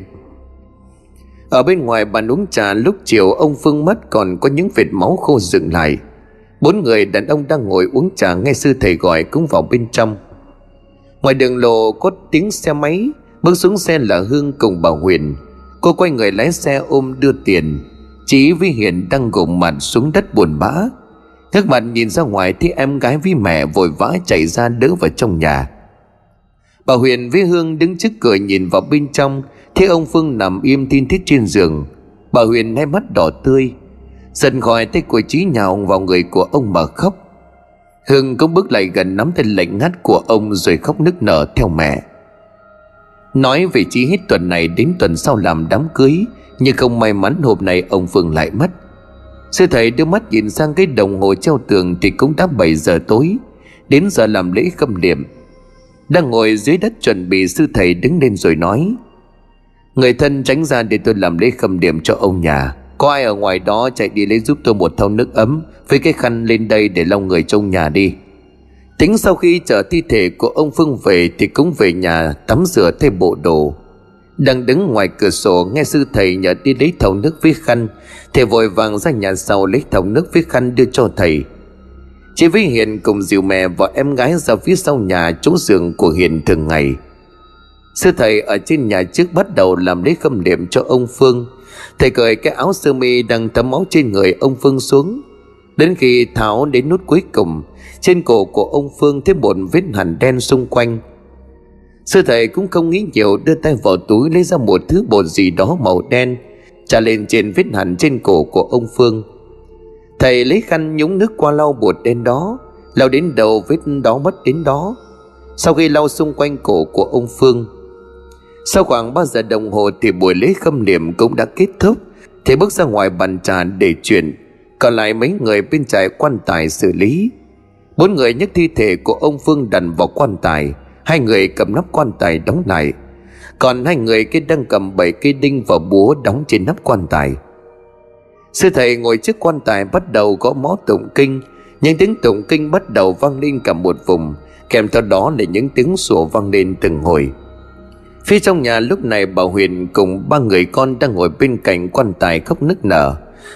Ở bên ngoài bàn uống trà lúc chiều, ông Phương mất còn có những vệt máu khô dựng lại. Bốn người đàn ông đang ngồi uống trà nghe sư thầy gọi cũng vào bên trong. Ngoài đường lộ có tiếng xe máy, Bước xuống xe là Hương cùng bà Huyền. Cô quay người lái xe ôm đưa tiền. Chỉ với Hiền đang gục mặt xuống đất buồn bã. Thức mặt nhìn ra ngoài thì em gái với mẹ vội vã chạy ra đỡ vào trong nhà. Bà Huyền với Hương đứng trước cửa nhìn vào bên trong, Thấy ông Phương nằm im tin thiết trên giường. Bà Huyền hai mắt đỏ tươi. Sân khỏi tay của Trí nhào vào người của ông mà khóc. Hương cũng bước lại gần nắm tay lạnh ngắt của ông Rồi khóc nức nở theo mẹ. Nói về Trí hết tuần này đến tuần sau làm đám cưới, Nhưng không may mắn hôm nay ông Phương lại mất. Sư thầy đưa mắt nhìn sang cái đồng hồ treo tường Thì cũng đã 7 giờ tối. Đến giờ làm lễ khâm liệm đang ngồi dưới đất chuẩn bị, sư thầy đứng lên rồi nói, Người thân tránh ra để tôi làm lễ khâm điểm cho ông nhà. Có ai ở ngoài đó chạy đi lấy giúp tôi một thau nước ấm Với cái khăn lên đây để lau người trong nhà đi. Tính sau khi chở thi thể của ông Phương về Thì cũng về nhà tắm rửa thay bộ đồ. Đang đứng ngoài cửa sổ nghe sư thầy nhờ đi lấy thau nước với khăn Thầy vội vàng ra nhà sau lấy thau nước với khăn đưa cho thầy. Chị với Hiền cùng dìu mẹ và em gái ra phía sau nhà chỗ giường của Hiền thường ngày. Sư thầy ở trên nhà trước bắt đầu làm lễ khâm niệm cho ông Phương. Thầy cởi cái áo sơ mi đang thấm máu trên người ông Phương xuống. Đến khi tháo đến nút cuối cùng, Trên cổ của ông Phương thấy một vết hẳn đen xung quanh. Sư thầy cũng không nghĩ nhiều, đưa tay vào túi lấy ra một thứ bột gì đó màu đen Trả lên trên vết hẳn trên cổ của ông Phương. Thầy lấy khăn nhúng nước qua lau bột đen đó, Lau đến đầu vết đó mất đến đó. Sau khi lau xung quanh cổ của ông Phương sau khoảng 3 giờ đồng hồ Thì buổi lễ khâm niệm cũng đã kết thúc. Thầy bước ra ngoài bàn trà để chuyển. Còn lại mấy người bên trại quan tài xử lý. Bốn người nhấc thi thể của ông Phương đặt vào quan tài. Hai người cầm nắp quan tài đóng lại. Còn hai người kia đang cầm bảy cây đinh và búa đóng trên nắp quan tài. Sư thầy ngồi trước quan tài bắt đầu gõ mó tụng kinh. Những tiếng tụng kinh bắt đầu vang lên cả một vùng. Kèm theo đó là những tiếng sủa vang lên từng hồi. Phía trong nhà lúc này bà Huyền cùng ba người con đang ngồi bên cạnh quan tài khóc nức nở.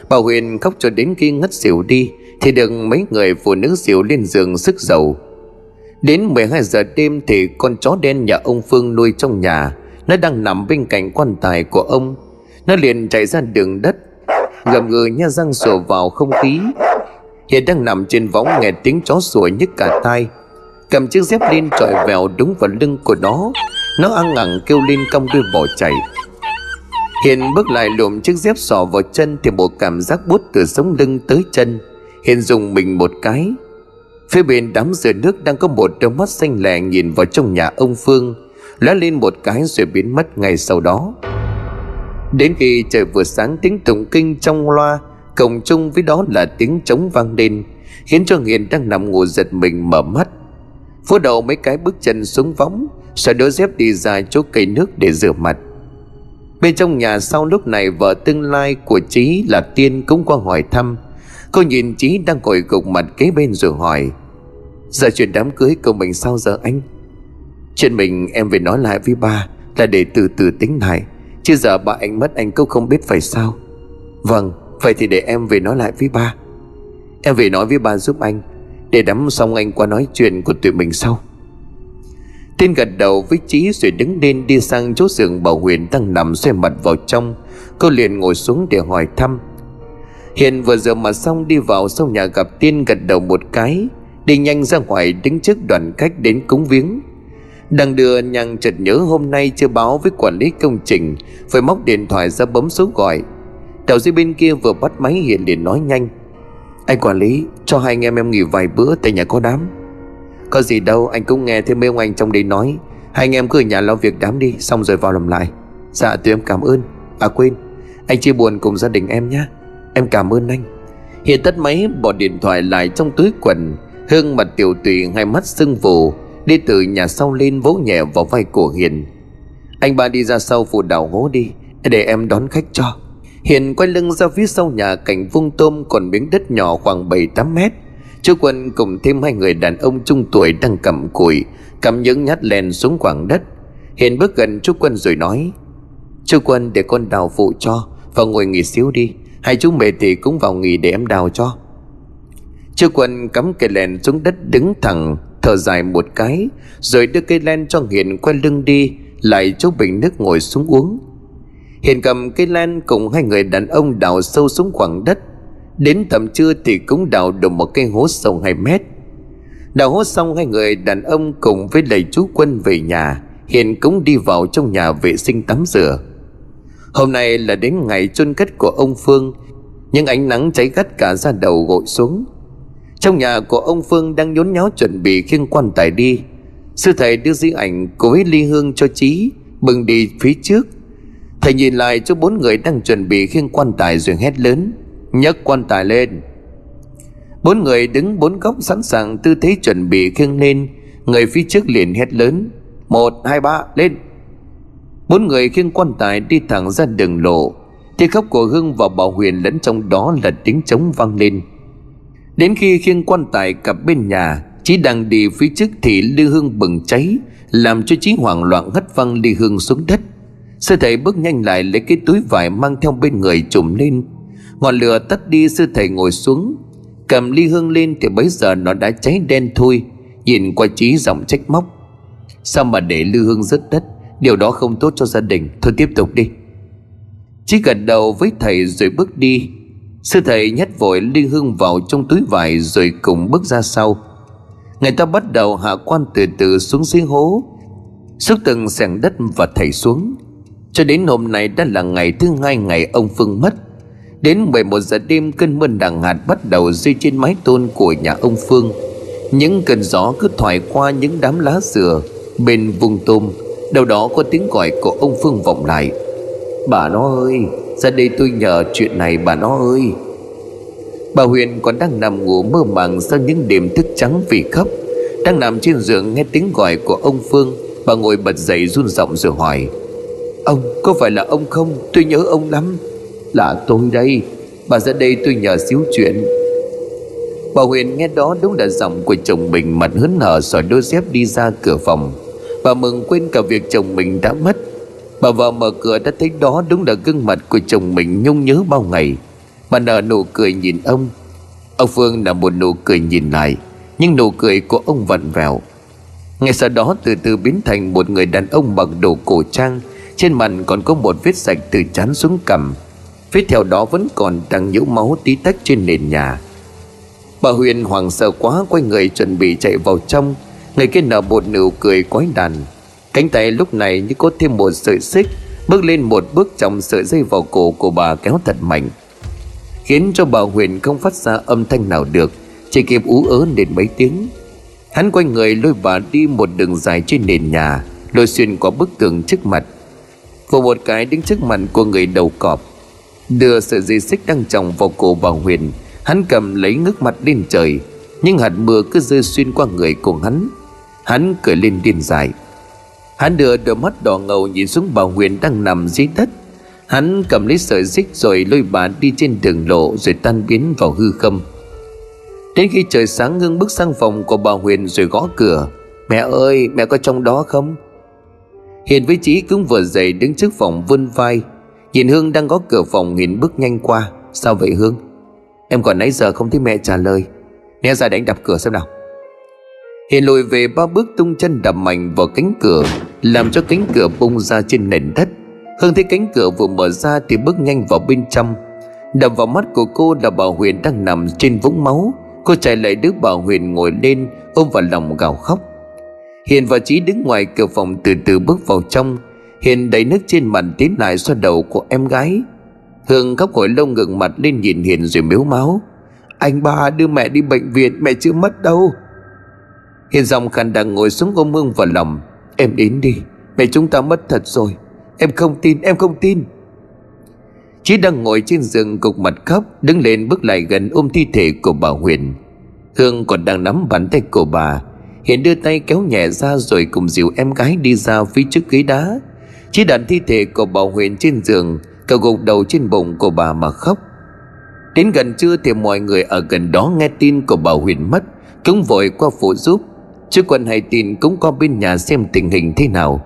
Bà Huyền khóc cho đến khi ngất xỉu đi, Thì được mấy người phụ nữ xỉu lên giường sức dầu. Đến 12 giờ đêm thì con chó đen nhà ông Phương nuôi trong nhà. Nó đang nằm bên cạnh quan tài của ông. Nó liền chạy ra đường đất, gầm gừ nha răng sổ vào không khí. Hiện đang nằm trên võng nghe tiếng chó sủa nhức cả tai. Cầm chiếc dép lên trọi vèo đúng vào lưng của nó nó ăn ngẳng kêu lên cong đuôi bỏ chạy. Hiền bước lại lụm chiếc dép sò vào chân Thì một cảm giác bút từ sống lưng tới chân. Hiền dùng mình một cái. Phía bên đám rửa nước đang có một đôi mắt xanh lè nhìn vào trong nhà ông Phương. Lóe lên một cái rồi biến mất ngay sau đó. Đến khi trời vừa sáng tiếng tụng kinh trong loa Cộng chung với đó là tiếng trống vang lên, Khiến cho Hiền đang nằm ngủ giật mình mở mắt. Phú đầu mấy cái bước chân xuống võng sợi đôi dép đi ra chỗ cây nước để rửa mặt. Bên trong nhà sau lúc này vợ tương lai của Trí là Tiên cũng qua hỏi thăm. Cô nhìn Trí đang ngồi gục mặt kế bên rồi hỏi, Giờ chuyện đám cưới của mình sao giờ anh? Chuyện mình em phải nói lại với ba Là để từ từ tính lại, Chứ giờ ba anh mất anh cũng không biết phải sao. Vâng Vậy thì để em về nói lại với ba. Em về nói với ba giúp anh để đắm xong anh qua nói chuyện của tụi mình sau. Tiên gật đầu với Chí rồi đứng lên đi sang chỗ giường bảo Huyền đang nằm xoay mặt vào trong. Cô liền ngồi xuống để hỏi thăm. Hiền vừa rửa mặt xong đi vào sau nhà gặp Tiên gật đầu một cái, Đi nhanh ra ngoài đứng trước đoàn khách đến cúng viếng. Đang đưa nhang chợt nhớ hôm nay chưa báo với quản lý công trình, Phải móc điện thoại ra bấm số gọi. Đầu dây bên kia vừa bắt máy Hiền liền nói nhanh. Anh quản lý, cho hai anh em em nghỉ vài bữa tại nhà có đám. Có gì đâu, anh cũng nghe thêm mấy ông anh trong đây nói. Hai anh em cứ ở nhà lo việc đám đi, Xong rồi vào làm lại. Dạ tụi em cảm ơn. À quên. Anh chia buồn cùng gia đình em nhé. Em cảm ơn anh. Hiện tắt máy bỏ điện thoại lại trong túi quần. Hương mặt tiểu tụy hai mắt sưng vù. Đi từ nhà sau lên, vỗ nhẹ vào vai của Hiền. Anh ba đi ra sau phụ đào hố đi, Để em đón khách cho. Hiền quay lưng ra phía sau nhà cảnh vung tôm Còn miếng đất nhỏ khoảng 7-8 mét. Chú Quân cùng thêm hai người đàn ông trung tuổi đang cầm củi Cầm những nhát len xuống khoảng đất. Hiền bước gần chú Quân rồi nói Chú Quân để con đào phụ cho, Vào ngồi nghỉ xíu đi, Hai chú mệt thì cũng vào nghỉ để em đào cho. Chú Quân cắm cây len xuống đất đứng thẳng, Thở dài một cái, Rồi đưa cây len cho Hiền quay lưng đi, Lại chỗ bình nước ngồi xuống uống. Hiền cầm cây len cùng hai người đàn ông đào sâu xuống khoảng đất. Đến tầm trưa thì cũng đào được một cây hố sâu 2 mét. Đào hố xong, hai người đàn ông cùng với lầy chú quân về nhà. Hiền cũng đi vào trong nhà vệ sinh tắm rửa. Hôm nay là đến ngày chôn cất của ông Phương, Nhưng ánh nắng cháy gắt cả ra đầu gội xuống. Trong nhà của ông Phương đang nhốn nháo chuẩn bị khiêng quan tài đi. Sư thầy đưa di ảnh của ly hương cho Chí Bừng đi phía trước. Thầy nhìn lại cho bốn người đang chuẩn bị khiêng quan tài rồi hét lớn nhấc quan tài lên. Bốn người đứng bốn góc sẵn sàng tư thế chuẩn bị khiêng lên. Người phía trước liền hét lớn Một, hai, ba, lên. Bốn người khiêng quan tài đi thẳng ra đường lộ. Thì khóc của Hưng và Bảo Huyền lẫn trong đó là tiếng trống vang lên. Đến khi khiêng quan tài cặp bên nhà Chí đang đi phía trước thì lưu hương bừng cháy Làm cho Chí hoảng loạn hất văng ly hương xuống đất. Sư thầy bước nhanh lại lấy cái túi vải mang theo bên người trùm lên. Ngọn lửa tắt đi, sư thầy ngồi xuống. Cầm ly hương lên thì bấy giờ nó đã cháy đen thui, Nhìn qua trí giọng trách móc. Sao mà để lưu hương rớt đất? Điều đó không tốt cho gia đình. Thôi tiếp tục đi. Chí gật đầu với thầy rồi bước đi. Sư thầy nhét vội ly hương vào trong túi vải Rồi cùng bước ra sau. Người ta bắt đầu hạ quan từ từ xuống dưới hố, Xúc từng sẻng đất và thầy xuống. Cho đến hôm nay đã là ngày thứ hai ngày ông Phương mất. Đến 11 giờ đêm, cơn mưa đằng hạt bắt đầu rơi trên mái tôn của nhà ông Phương. Những cơn gió cứ thoải qua những đám lá dừa Bên vùng tôm. Đâu đó có tiếng gọi của ông Phương vọng lại. Bà nó ơi, ra đây tôi nhờ chuyện này, bà nó ơi. Bà Huyền còn đang nằm ngủ mơ màng Sau những đêm thức trắng vì khóc. Đang nằm trên giường nghe tiếng gọi của ông Phương, Bà ngồi bật dậy run giọng rồi hỏi Ông có phải là ông không? Tôi nhớ ông lắm. Là tôi đây. Bà ra đây tôi nhờ xíu chuyện. Bà Huyền nghe đó đúng là giọng của chồng mình Mặt hớn hở sỏi đôi dép đi ra cửa phòng. Bà mừng quên cả việc chồng mình đã mất. Bà vợ mở cửa đã thấy đó đúng là gương mặt của chồng mình nhung nhớ bao ngày. Bà nở nụ cười nhìn ông. Ông Phương nở một nụ cười nhìn lại. Nhưng nụ cười của ông vặn vẹo. Ngay sau đó từ từ biến thành một người đàn ông mặc đồ cổ trang. Trên mặt còn có một vết sạch từ chán xuống cằm. Vết theo đó vẫn còn đang nhũ máu tí tách trên nền nhà. Bà Huyền hoảng sợ quá, quay người chuẩn bị chạy vào trong. Người kia nở một nụ cười quái đàn. Cánh tay lúc này như có thêm một sợi xích, Bước lên một bước trong sợi dây vào cổ của bà kéo thật mạnh. Khiến cho bà Huyền không phát ra âm thanh nào được, Chỉ kịp ú ớ lên mấy tiếng. Hắn quay người lôi bà đi một đường dài trên nền nhà, Lôi xuyên qua bức tường trước mặt. Vào một cái đứng trước mặt của người đầu cọp. Đưa sợi dây xích đang tròng vào cổ bà Huyền, Hắn cầm lấy ngước mặt lên trời, Nhưng hạt mưa cứ rơi xuyên qua người của hắn. Hắn cười lên điên dài Hắn đưa đôi mắt đỏ ngầu nhìn xuống bà Huyền đang nằm dưới đất. Hắn cầm lấy sợi xích rồi lôi bà đi trên đường lộ rồi tan biến vào hư không. Đến khi trời sáng ngưng bước sang phòng của bà Huyền rồi gõ cửa. Mẹ ơi, mẹ có trong đó không? Hiền với Chí cũng vừa dậy đứng trước phòng vươn vai. Nhìn Hương đang gõ cửa phòng Hiền bước nhanh qua. Sao vậy Hương? Em còn nãy giờ không thấy mẹ trả lời. Né ra đánh đập cửa xem nào. Hiền lùi về ba bước tung chân đập mạnh vào cánh cửa, Làm cho cánh cửa bung ra trên nền đất. Hương thấy cánh cửa vừa mở ra thì bước nhanh vào bên trong. Đập vào mắt của cô là bà Huyền đang nằm trên vũng máu. Cô chạy lại đứa bà Huyền ngồi lên, ôm vào lòng gào khóc. Hiền và Chí đứng ngoài cửa phòng từ từ bước vào trong. Hiền đẩy nước trên mặt tiến lại xoa đầu của em gái. Hương khóc hồi lông ngừng mặt lên nhìn Hiền rồi miếu máu. Anh ba đưa mẹ đi bệnh viện, mẹ chưa mất đâu. Hiền dòng khăn đang ngồi xuống ôm Hương vào lòng. Em đến đi, Mẹ chúng ta mất thật rồi. Em không tin, em không tin. Chí đang ngồi trên giường cục mặt khóc, Đứng lên bước lại gần ôm thi thể của bà Huyền. Hương còn đang nắm bàn tay của bà. Hiền đưa tay kéo nhẹ ra rồi cùng dìu em gái đi ra phía trước ghế đá. Chỉ đặt thi thể của bà Huyền trên giường Cậu gục đầu trên bụng của bà mà khóc. Đến gần trưa thì mọi người ở gần đó nghe tin của bà Huyền mất, Cũng vội qua phụ giúp. Chứ quân hay tin cũng qua bên nhà xem tình hình thế nào.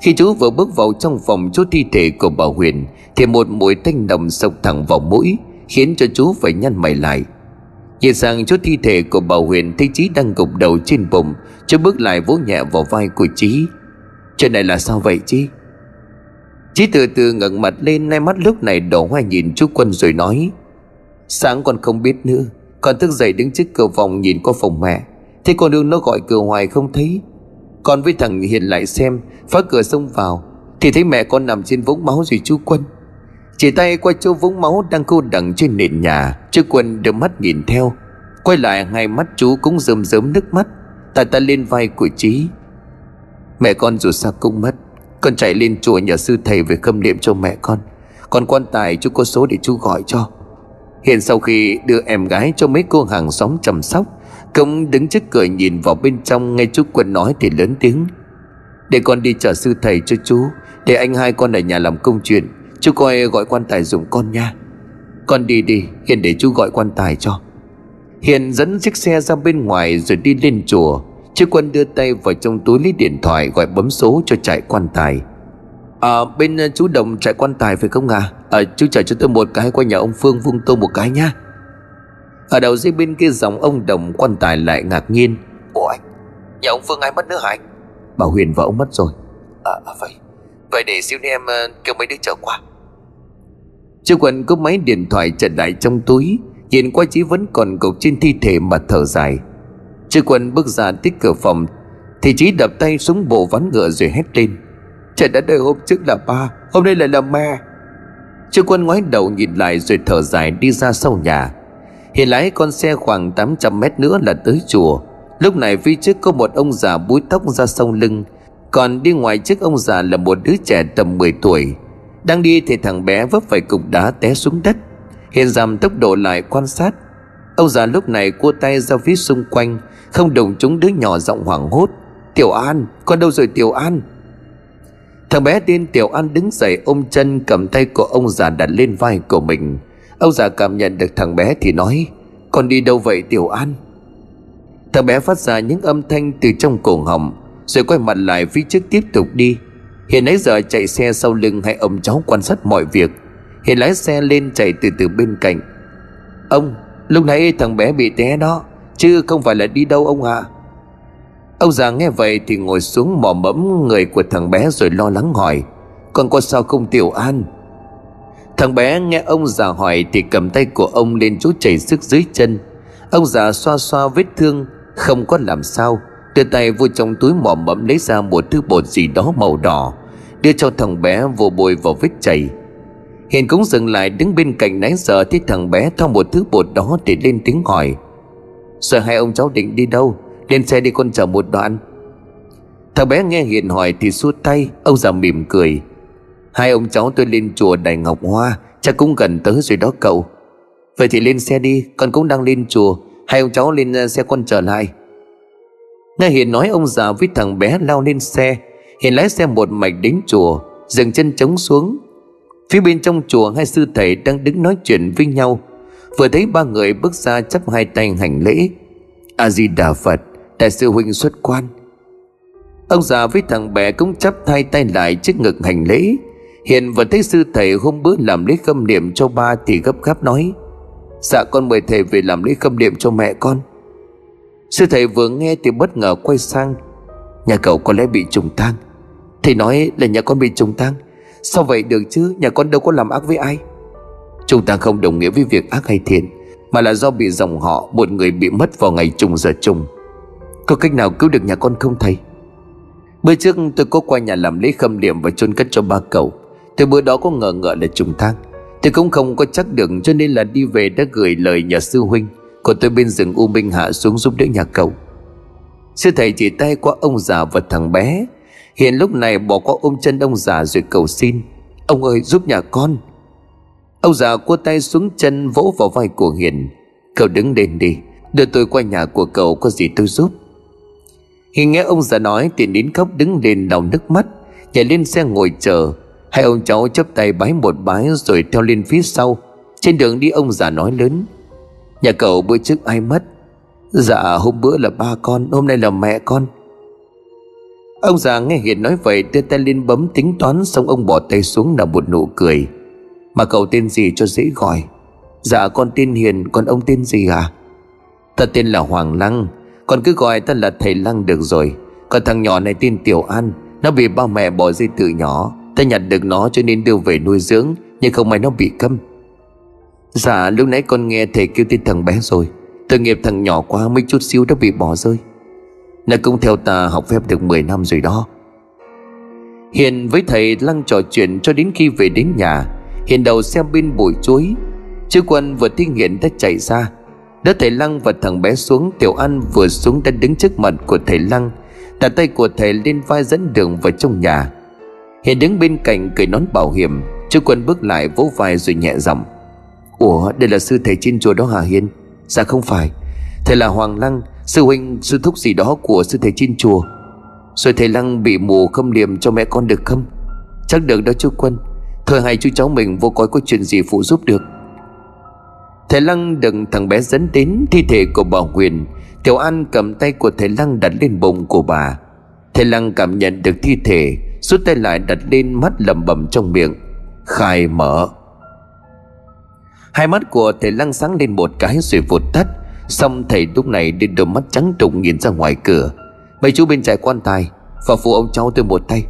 Khi chú vừa bước vào trong phòng chốt thi thể của bà Huyền, Thì một mùi thanh nồng sộc thẳng vào mũi, Khiến cho chú phải nhăn mày lại. Nhìn sang chỗ thi thể của bà Huyền Thấy Trí đang gục đầu trên bụng Chú bước lại vỗ nhẹ vào vai của Trí Chuyện này là sao vậy Trí Chí từ từ ngẩng mặt lên Nay mắt lúc này đỏ hoa nhìn chú Quân rồi nói, Sáng con không biết nữa, Con thức dậy đứng trước cửa phòng nhìn qua phòng mẹ Thế con đương nó gọi cửa hoài không thấy. Con với thằng Hiền lại xem, Phá cửa xông vào, Thì thấy mẹ con nằm trên vũng máu rồi chú Quân. Chỉ tay qua chỗ vũng máu đang cô đằng trên nền nhà Chú Quân đưa mắt nhìn theo. Quay lại, hai mắt chú cũng rơm rớm nước mắt. Tại ta lên vai của Trí Mẹ con dù sao cũng mất. Con chạy lên chùa nhờ sư thầy về khâm niệm cho mẹ con. Còn quan tài chú có số để chú gọi cho. Hiện sau khi đưa em gái cho mấy cô hàng xóm chăm sóc Công đứng trước cửa nhìn vào bên trong Nghe chú Quân nói thì lớn tiếng. Để con đi chờ sư thầy cho chú, Để anh hai con ở nhà làm công chuyện. Chú coi gọi quan tài dùng con nha. Con đi đi Hiền để chú gọi quan tài cho. Hiền dẫn chiếc xe ra bên ngoài Rồi đi lên chùa. Chú Quân đưa tay vào trong túi lấy điện thoại Gọi bấm số cho chạy quan tài. À bên à, chú Đồng chạy quan tài phải không à à, Chú chở cho tôi một cái qua nhà ông Phương vung tôi một cái nha Ở đầu dây bên kia dòng ông Đồng quan tài lại ngạc nhiên. Ủa anh Nhà ông Phương ai mất nữa hả anh? Bảo Huyền và ông mất rồi. À, à vậy. Vậy để siêu em uh, kêu mấy đứa trở qua. Chưa quần có máy điện thoại trần lại trong túi, Nhìn qua chí vẫn còn cục trên thi thể mà thở dài. Chưa quần bước ra tích cửa phòng, Thì chí đập tay xuống bộ ván ngựa rồi hét lên. Trời đã đợi hôm trước là ba, Hôm nay lại là mẹ. Chưa Quân ngoái đầu nhìn lại rồi thở dài đi ra sau nhà. Hiện lái con xe khoảng 800 mét nữa là tới chùa. Lúc này phía trước có một ông già búi tóc ra sau lưng, Còn đi ngoài trước ông già là một đứa trẻ tầm 10 tuổi. Đang đi thì thằng bé vấp phải cục đá té xuống đất. Hiện giảm tốc độ lại quan sát. Ông già lúc này cua tay ra phía xung quanh Không đồng chúng đứa nhỏ giọng hoảng hốt. Tiểu An, con đâu rồi Tiểu An? Thằng bé tên Tiểu An đứng dậy ôm chân cầm tay của ông già đặt lên vai của mình. Ông già cảm nhận được thằng bé thì nói Con đi đâu vậy Tiểu An? Thằng bé phát ra những âm thanh từ trong cổ họng Rồi quay mặt lại phía trước tiếp tục đi. Hiện nãy giờ chạy xe sau lưng hai ông cháu quan sát mọi việc. Hiện lái xe lên chạy từ từ bên cạnh. Ông, Lúc nãy thằng bé bị té đó, Chứ không phải là đi đâu ông ạ? À. Ông già nghe vậy thì ngồi xuống mò mẫm người của thằng bé rồi lo lắng hỏi, Con có sao không, tiểu an? Thằng bé nghe ông già hỏi thì cầm tay của ông lên chỗ chảy sức dưới chân. Ông già xoa xoa vết thương, Không có làm sao. Đưa tay vô trong túi mỏ mẫm lấy ra một thứ bột gì đó màu đỏ, Đưa cho thằng bé vô bôi vào vết chảy Hiền cũng dừng lại đứng bên cạnh nãy giờ Thấy thằng bé thao một thứ bột đó để lên tiếng hỏi. Sợ hai ông cháu định đi đâu? Lên xe đi con chờ một đoạn. Thằng bé nghe Hiền hỏi thì xua tay, Ông già mỉm cười. Hai ông cháu tôi lên chùa Đại Ngọc Hoa, Chắc cũng gần tới rồi đó cậu. Vậy thì lên xe đi, Con cũng đang lên chùa. Hai ông cháu lên xe con trở lại. Nghe Hiền nói ông già với thằng bé lao lên xe. Hiền lái xe một mạch đến chùa, Dừng chân trống xuống. Phía bên trong chùa, hai sư thầy đang đứng nói chuyện với nhau. Vừa thấy ba người bước ra chắp hai tay hành lễ. A di đà phật, đại sư huynh xuất quan. Ông già với thằng bé cũng chắp hai tay lại trước ngực hành lễ. Hiện vừa thấy sư thầy hôm bữa làm lễ khâm niệm cho ba thì gấp gáp nói dạ con mời thầy về làm lễ khâm niệm cho mẹ con. Sư thầy vừa nghe thì bất ngờ quay sang. Nhà cậu có lẽ bị trùng tang. Thầy nói là nhà con bị trùng tang. Sao vậy được chứ? Nhà con đâu có làm ác với ai? Trùng tang không đồng nghĩa với việc ác hay thiện, Mà là do bị dòng họ, Một người bị mất vào ngày trùng giờ trùng. Có cách nào cứu được nhà con không thầy? Bữa trước tôi có qua nhà làm lễ khâm liệm Và chôn cất cho ba cậu. Từ bữa đó có ngờ ngợ là trùng tang. Tôi cũng không có chắc được, cho nên là đi về đã gửi lời nhờ sư huynh. Còn tôi bên rừng U Minh Hạ xuống giúp đỡ nhà cậu. Sư thầy chỉ tay qua ông già và thằng bé. Hiện lúc này bỏ qua ôm chân ông già rồi cầu xin, Ông ơi, giúp nhà con. Ông già cua tay xuống chân vỗ vào vai của Hiền. Cậu đứng lên đi, Đưa tôi qua nhà của cậu, có gì tôi giúp. Hiền nghe ông già nói thì đến khóc đứng lên đau nước mắt, Nhảy lên xe ngồi chờ. Hai ông cháu chấp tay bái một bái rồi theo lên phía sau. Trên đường đi, ông già nói lớn Nhà cậu bữa trước ai mất? Dạ hôm bữa là ba con, Hôm nay là mẹ con. Ông già nghe Hiền nói vậy, đưa tay lên bấm tính toán, Xong ông bỏ tay xuống là một nụ cười. Mà cậu tên gì cho dễ gọi? Dạ con tên Hiền, Còn ông tên gì à Ta tên là Hoàng Lăng Còn cứ gọi ta là thầy Lăng được rồi. Còn thằng nhỏ này tên Tiểu An, Nó bị ba mẹ bỏ rơi từ nhỏ. Ta nhặt được nó cho nên đưa về nuôi dưỡng, Nhưng không may nó bị câm. Dạ lúc nãy con nghe thầy kêu tên thằng bé rồi. Tội nghiệp thằng nhỏ quá, mấy chút xíu đã bị bỏ rơi. Nó cũng theo ta học phép được 10 năm rồi đó. Hiền với thầy Lăng trò chuyện cho đến khi về đến nhà Hiền đầu xem bên bụi chuối. Chứ quân vừa 听 Hiền đã chạy ra. Đỡ thầy Lăng và thằng bé xuống, Tiểu An vừa xuống đã đứng trước mặt của thầy Lăng, Đặt tay của thầy lên vai dẫn đường vào trong nhà. Hiền đứng bên cạnh cười nón bảo hiểm, Chứ quân bước lại vỗ vai rồi nhẹ giọng. Ủa, đây là sư thầy trên chùa đó hả Hiền Dạ không phải. Thầy là Hoàng Lăng, Sư huynh, sư thúc gì đó của sư thầy trên chùa. Rồi thầy Lăng bị mù không liềm cho mẹ con được không? Chắc được đó chú Quân. Thời hay chú cháu mình vô coi có chuyện gì phụ giúp được. Thầy Lăng đừng thằng bé dẫn đến thi thể của bà Huyền. Tiểu An cầm tay của thầy Lăng đặt lên bụng của bà. Thầy Lăng cảm nhận được thi thể, Rút tay lại đặt lên mắt lẩm bẩm trong miệng. Khai mở. Hai mắt của thầy lăng sáng lên một cái rồi vụt tắt. Xong thầy lúc này đưa đôi mắt trắng trụng nhìn ra ngoài cửa. Mấy chú bên trái quan tài Và phụ ông cháu tôi một tay.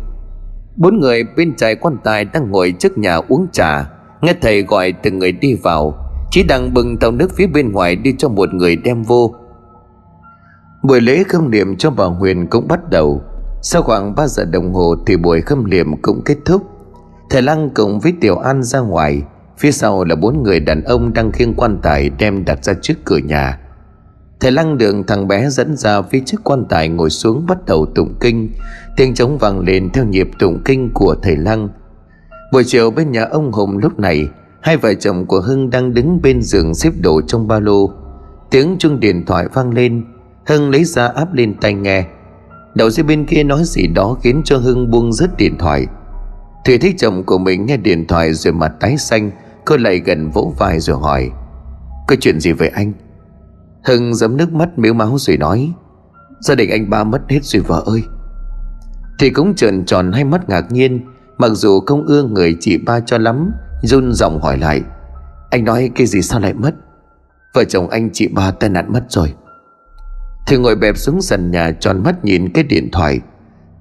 Bốn người bên trái quan tài đang ngồi trước nhà uống trà. Nghe thầy gọi từng người đi vào. Chỉ đang bưng tàu nước phía bên ngoài đi cho một người đem vô. Buổi lễ khâm niệm cho bà Huyền cũng bắt đầu. Sau khoảng 3 giờ đồng hồ thì buổi khâm niệm cũng kết thúc. Thầy Lăng cùng với Tiểu An ra ngoài. Phía sau là bốn người đàn ông đang khiêng quan tài đem đặt ra trước cửa nhà. Thầy Lăng đường thằng bé dẫn ra phía trước quan tài ngồi xuống bắt đầu tụng kinh. Tiếng trống vang lên theo nhịp tụng kinh của thầy Lăng. Buổi chiều bên nhà ông Hùng lúc này, Hai vợ chồng của Hưng đang đứng bên giường xếp đồ trong ba lô. Tiếng chuông điện thoại vang lên. Hưng lấy ra áp lên tai nghe. Đầu dây bên kia nói gì đó khiến cho Hưng buông rớt điện thoại. Thủy thấy chồng của mình nghe điện thoại rồi mặt tái xanh. Cô lại gần vỗ vai rồi hỏi, Có chuyện gì vậy anh? Hưng giấm nước mắt miếu máu rồi nói, Gia đình anh ba mất hết rồi vợ ơi. Thì cũng trợn tròn hai mắt ngạc nhiên, Mặc dù không ưa người chị ba cho lắm, run giọng hỏi lại, Anh nói cái gì sao lại mất? Vợ chồng anh chị ba tai nạn mất rồi. Thì ngồi bẹp xuống sàn nhà tròn mắt nhìn cái điện thoại,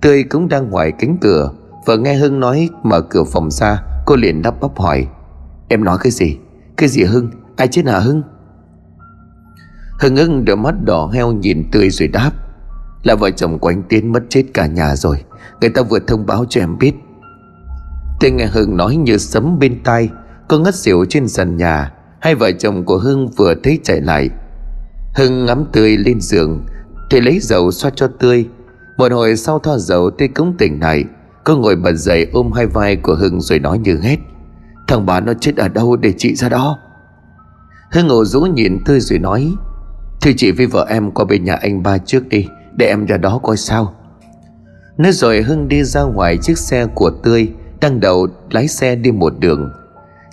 Tươi cũng đang ngoài cánh cửa Vợ nghe Hưng nói mở cửa phòng ra, Cô liền đắp bắp hỏi Em nói cái gì? Cái gì Hưng? Ai chết hả Hưng? Hưng ưng đôi mắt đỏ heo nhìn tươi rồi đáp. Là vợ chồng của anh Tiến mất chết cả nhà rồi. Người ta vừa thông báo cho em biết. Tôi nghe Hưng nói như sấm bên tai Cô ngất xỉu trên sàn nhà. Hai vợ chồng của Hưng vừa thấy chạy lại. Hưng ngắm tươi lên giường, Thì lấy dầu xoa cho tươi. Một hồi sau thoa dầu, tươi cũng tỉnh lại. Cô ngồi bật dậy ôm hai vai của Hưng rồi nói như hết Thằng bà nó chết ở đâu để chị ra đó. Hưng ngồi rũ nhìn Tươi rồi nói, Thưa chị với vợ em qua bên nhà anh ba trước đi, Để em ra đó coi sao. Nói rồi Hưng đi ra ngoài chiếc xe của Tươi Đang đầu lái xe đi một đường.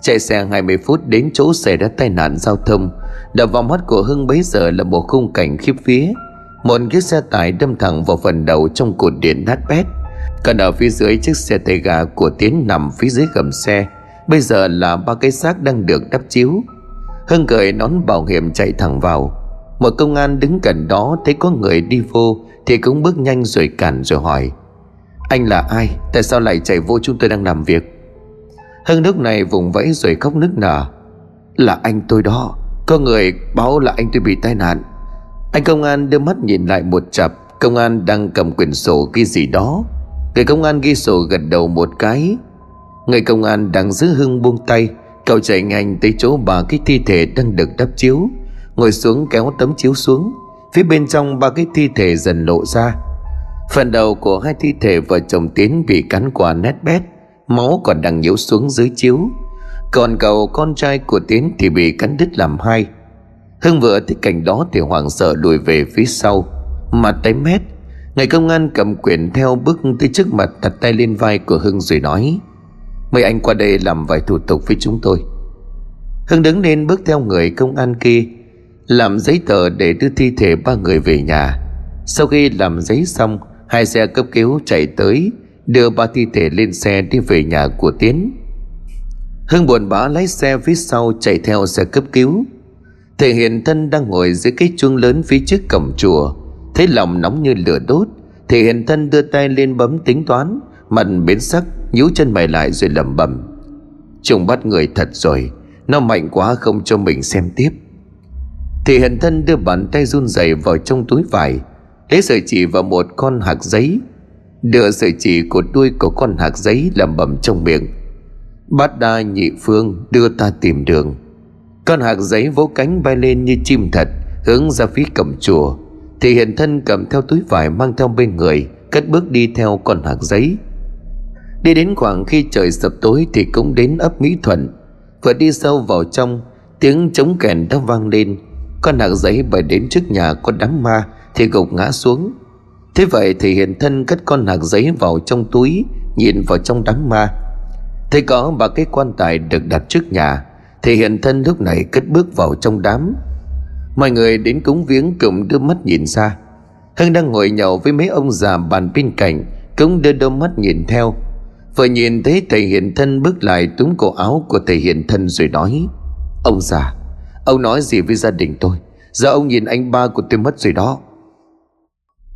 Chạy xe 20 phút đến chỗ xảy ra tai nạn giao thông. Đập vào mắt của Hưng bấy giờ là một khung cảnh khiếp vía. Một chiếc xe tải đâm thẳng vào phần đầu trong cột điện nát bét. Còn ở phía dưới chiếc xe tay gà của Tiến nằm phía dưới gầm xe. Bây giờ là ba cái xác đang được đắp chiếu. Hưng cởi nón bảo hiểm chạy thẳng vào. Một công an đứng gần đó thấy có người đi vô Thì cũng bước nhanh rồi cản rồi hỏi. Anh là ai? Tại sao lại chạy vô chúng tôi đang làm việc? Hưng lúc này vùng vẫy rồi khóc nức nở. Là anh tôi đó. Có người báo là anh tôi bị tai nạn. Anh công an đưa mắt nhìn lại một chập. Công an đang cầm quyển sổ ghi gì đó. Người công an ghi sổ gật đầu một cái. Người công an đang giữ Hưng buông tay, Cậu chạy nhanh tới chỗ ba cái thi thể đang được đắp chiếu. Ngồi xuống kéo tấm chiếu xuống, Phía bên trong ba cái thi thể dần lộ ra. Phần đầu của hai thi thể vợ chồng Tiến bị cắn quả nét bét, Máu còn đang nhiễu xuống dưới chiếu. Còn cậu con trai của Tiến thì bị cắn đứt làm hai. Hưng vừa thấy cảnh đó thì hoảng sợ lùi về phía sau, Mặt tái mét. Người công an cầm quyển theo bước tới trước mặt, đặt tay lên vai của Hưng rồi nói Mời anh qua đây làm vài thủ tục với chúng tôi. Hưng đứng lên bước theo người công an kia, Làm giấy tờ để đưa thi thể ba người về nhà. Sau khi làm giấy xong, Hai xe cấp cứu chạy tới, Đưa ba thi thể lên xe đi về nhà của Tiến. Hưng buồn bã lái xe phía sau chạy theo xe cấp cứu. Thể hiện thân đang ngồi dưới cái chuông lớn phía trước cổng chùa, Thấy lòng nóng như lửa đốt, Thể hiện thân đưa tay lên bấm tính toán, Mặt biến sắc nhíu chân mày lại rồi lẩm bẩm. Chúng bắt người thật rồi, Nó mạnh quá không cho mình xem tiếp. Thì hiện thân đưa bàn tay run rẩy vào trong túi vải Lấy sợi chỉ vào một con hạt giấy, Đưa sợi chỉ của đuôi của con hạt giấy lẩm bẩm trong miệng. Bát đa nhị phương đưa ta tìm đường. Con hạt giấy vỗ cánh bay lên như chim thật, Hướng ra phía cổng chùa. Thì hiện thân cầm theo túi vải mang theo bên người, Cất bước đi theo con hạt giấy. Đi đến khoảng khi trời sập tối Thì cũng đến ấp Mỹ Thuận. Vừa đi sâu vào trong, Tiếng trống kèn đã vang lên. Con hạc giấy bay đến trước nhà có đám ma Thì gục ngã xuống. Thế vậy thì hiện thân cất con hạc giấy vào trong túi, Nhìn vào trong đám ma. Thấy có ba cái quan tài được đặt trước nhà, Thì hiện thân lúc này cất bước vào trong đám. Mọi người đến cúng viếng cũng đưa mắt nhìn ra Hưng đang ngồi nhậu với mấy ông già bàn bên cạnh, Cũng đưa đôi mắt nhìn theo. Vừa nhìn thấy thầy hiện thân bước lại túm cổ áo của thầy hiện thân rồi nói, Ông già, Ông nói gì với gia đình tôi? Giờ ông nhìn anh ba của tôi mất rồi đó.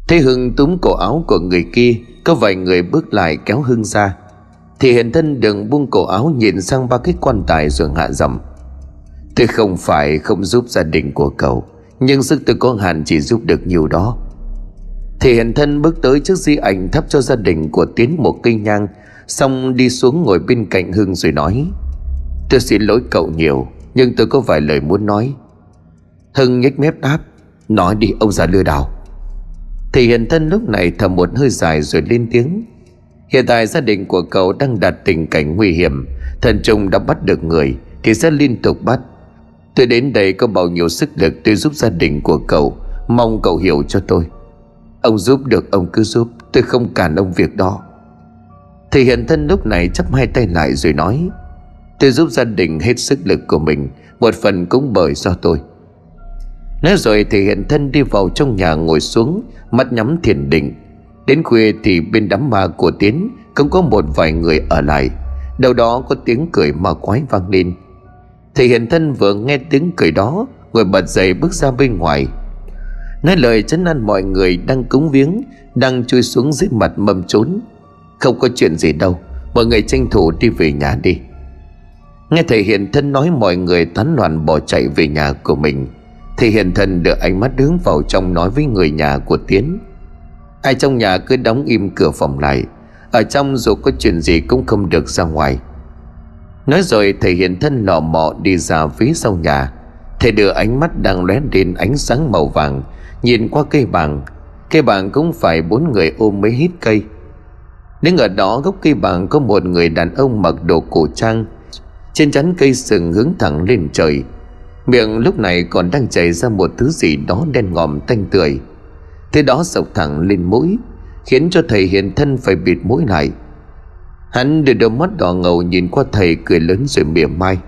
Thấy Hưng túm cổ áo của người kia, Có vài người bước lại kéo Hưng ra. Thì hiện thân đừng buông cổ áo Nhìn sang ba cái quan tài rồi hạ giọng Tôi không phải không giúp gia đình của cậu, Nhưng sức tôi có hạn chỉ giúp được nhiều đó. Thì hiện thân bước tới trước di ảnh thắp cho gia đình của Tiến một cây nhang Xong đi xuống ngồi bên cạnh Hưng rồi nói, Tôi xin lỗi cậu nhiều, Nhưng tôi có vài lời muốn nói. Hưng nhếch mép đáp, Nói đi, ông già lừa đảo. Thì hiện thân lúc này thầm một hơi dài rồi lên tiếng, Hiện tại gia đình của cậu đang đạt tình cảnh nguy hiểm, Thần trùng đã bắt được người Thì sẽ liên tục bắt. Tôi đến đây có bao nhiêu sức lực tôi giúp gia đình của cậu, Mong cậu hiểu cho tôi. Ông giúp được, ông cứ giúp, Tôi không cản ông việc đó thì hiện thân lúc này chắp hai tay lại rồi nói, Tôi giúp gia đình hết sức lực của mình, Một phần cũng bởi do tôi. Nói rồi thì hiện thân đi vào trong nhà ngồi xuống, Mắt nhắm thiền định. Đến khuya thì bên đám ma của Tiến Cũng có một vài người ở lại. Đầu đó có tiếng cười ma quái vang lên. Thì hiện thân vừa nghe tiếng cười đó Ngồi bật dậy bước ra bên ngoài. Nói lời chấn an mọi người đang cúng viếng, Đang chui xuống dưới mặt mầm trốn không có chuyện gì đâu. Mọi người tranh thủ đi về nhà đi. Nghe thầy hiện thân nói mọi người tán loạn bỏ chạy về nhà của mình. Thầy hiện thân đưa ánh mắt hướng vào trong nói với người nhà của Tiến. Ai trong nhà cứ đóng im cửa phòng lại. Ở trong dù có chuyện gì cũng không được ra ngoài. Nói rồi thầy hiện thân lọ mọ đi ra phía sau nhà. Thầy đưa ánh mắt đang lóe lên ánh sáng màu vàng, Nhìn qua cây bàng. Cây bàng cũng phải bốn người ôm mới hít cây. Đứng ở đó gốc cây bàng có một người đàn ông mặc đồ cổ trang, Trên chắn cây sừng hướng thẳng lên trời. Miệng lúc này còn đang chảy ra một thứ gì đó đen ngòm tanh tươi. Thế đó sộc thẳng lên mũi, Khiến cho thầy hiện thân phải bịt mũi lại. Hắn đưa đôi mắt đỏ ngầu nhìn qua thầy cười lớn rồi mỉa mai.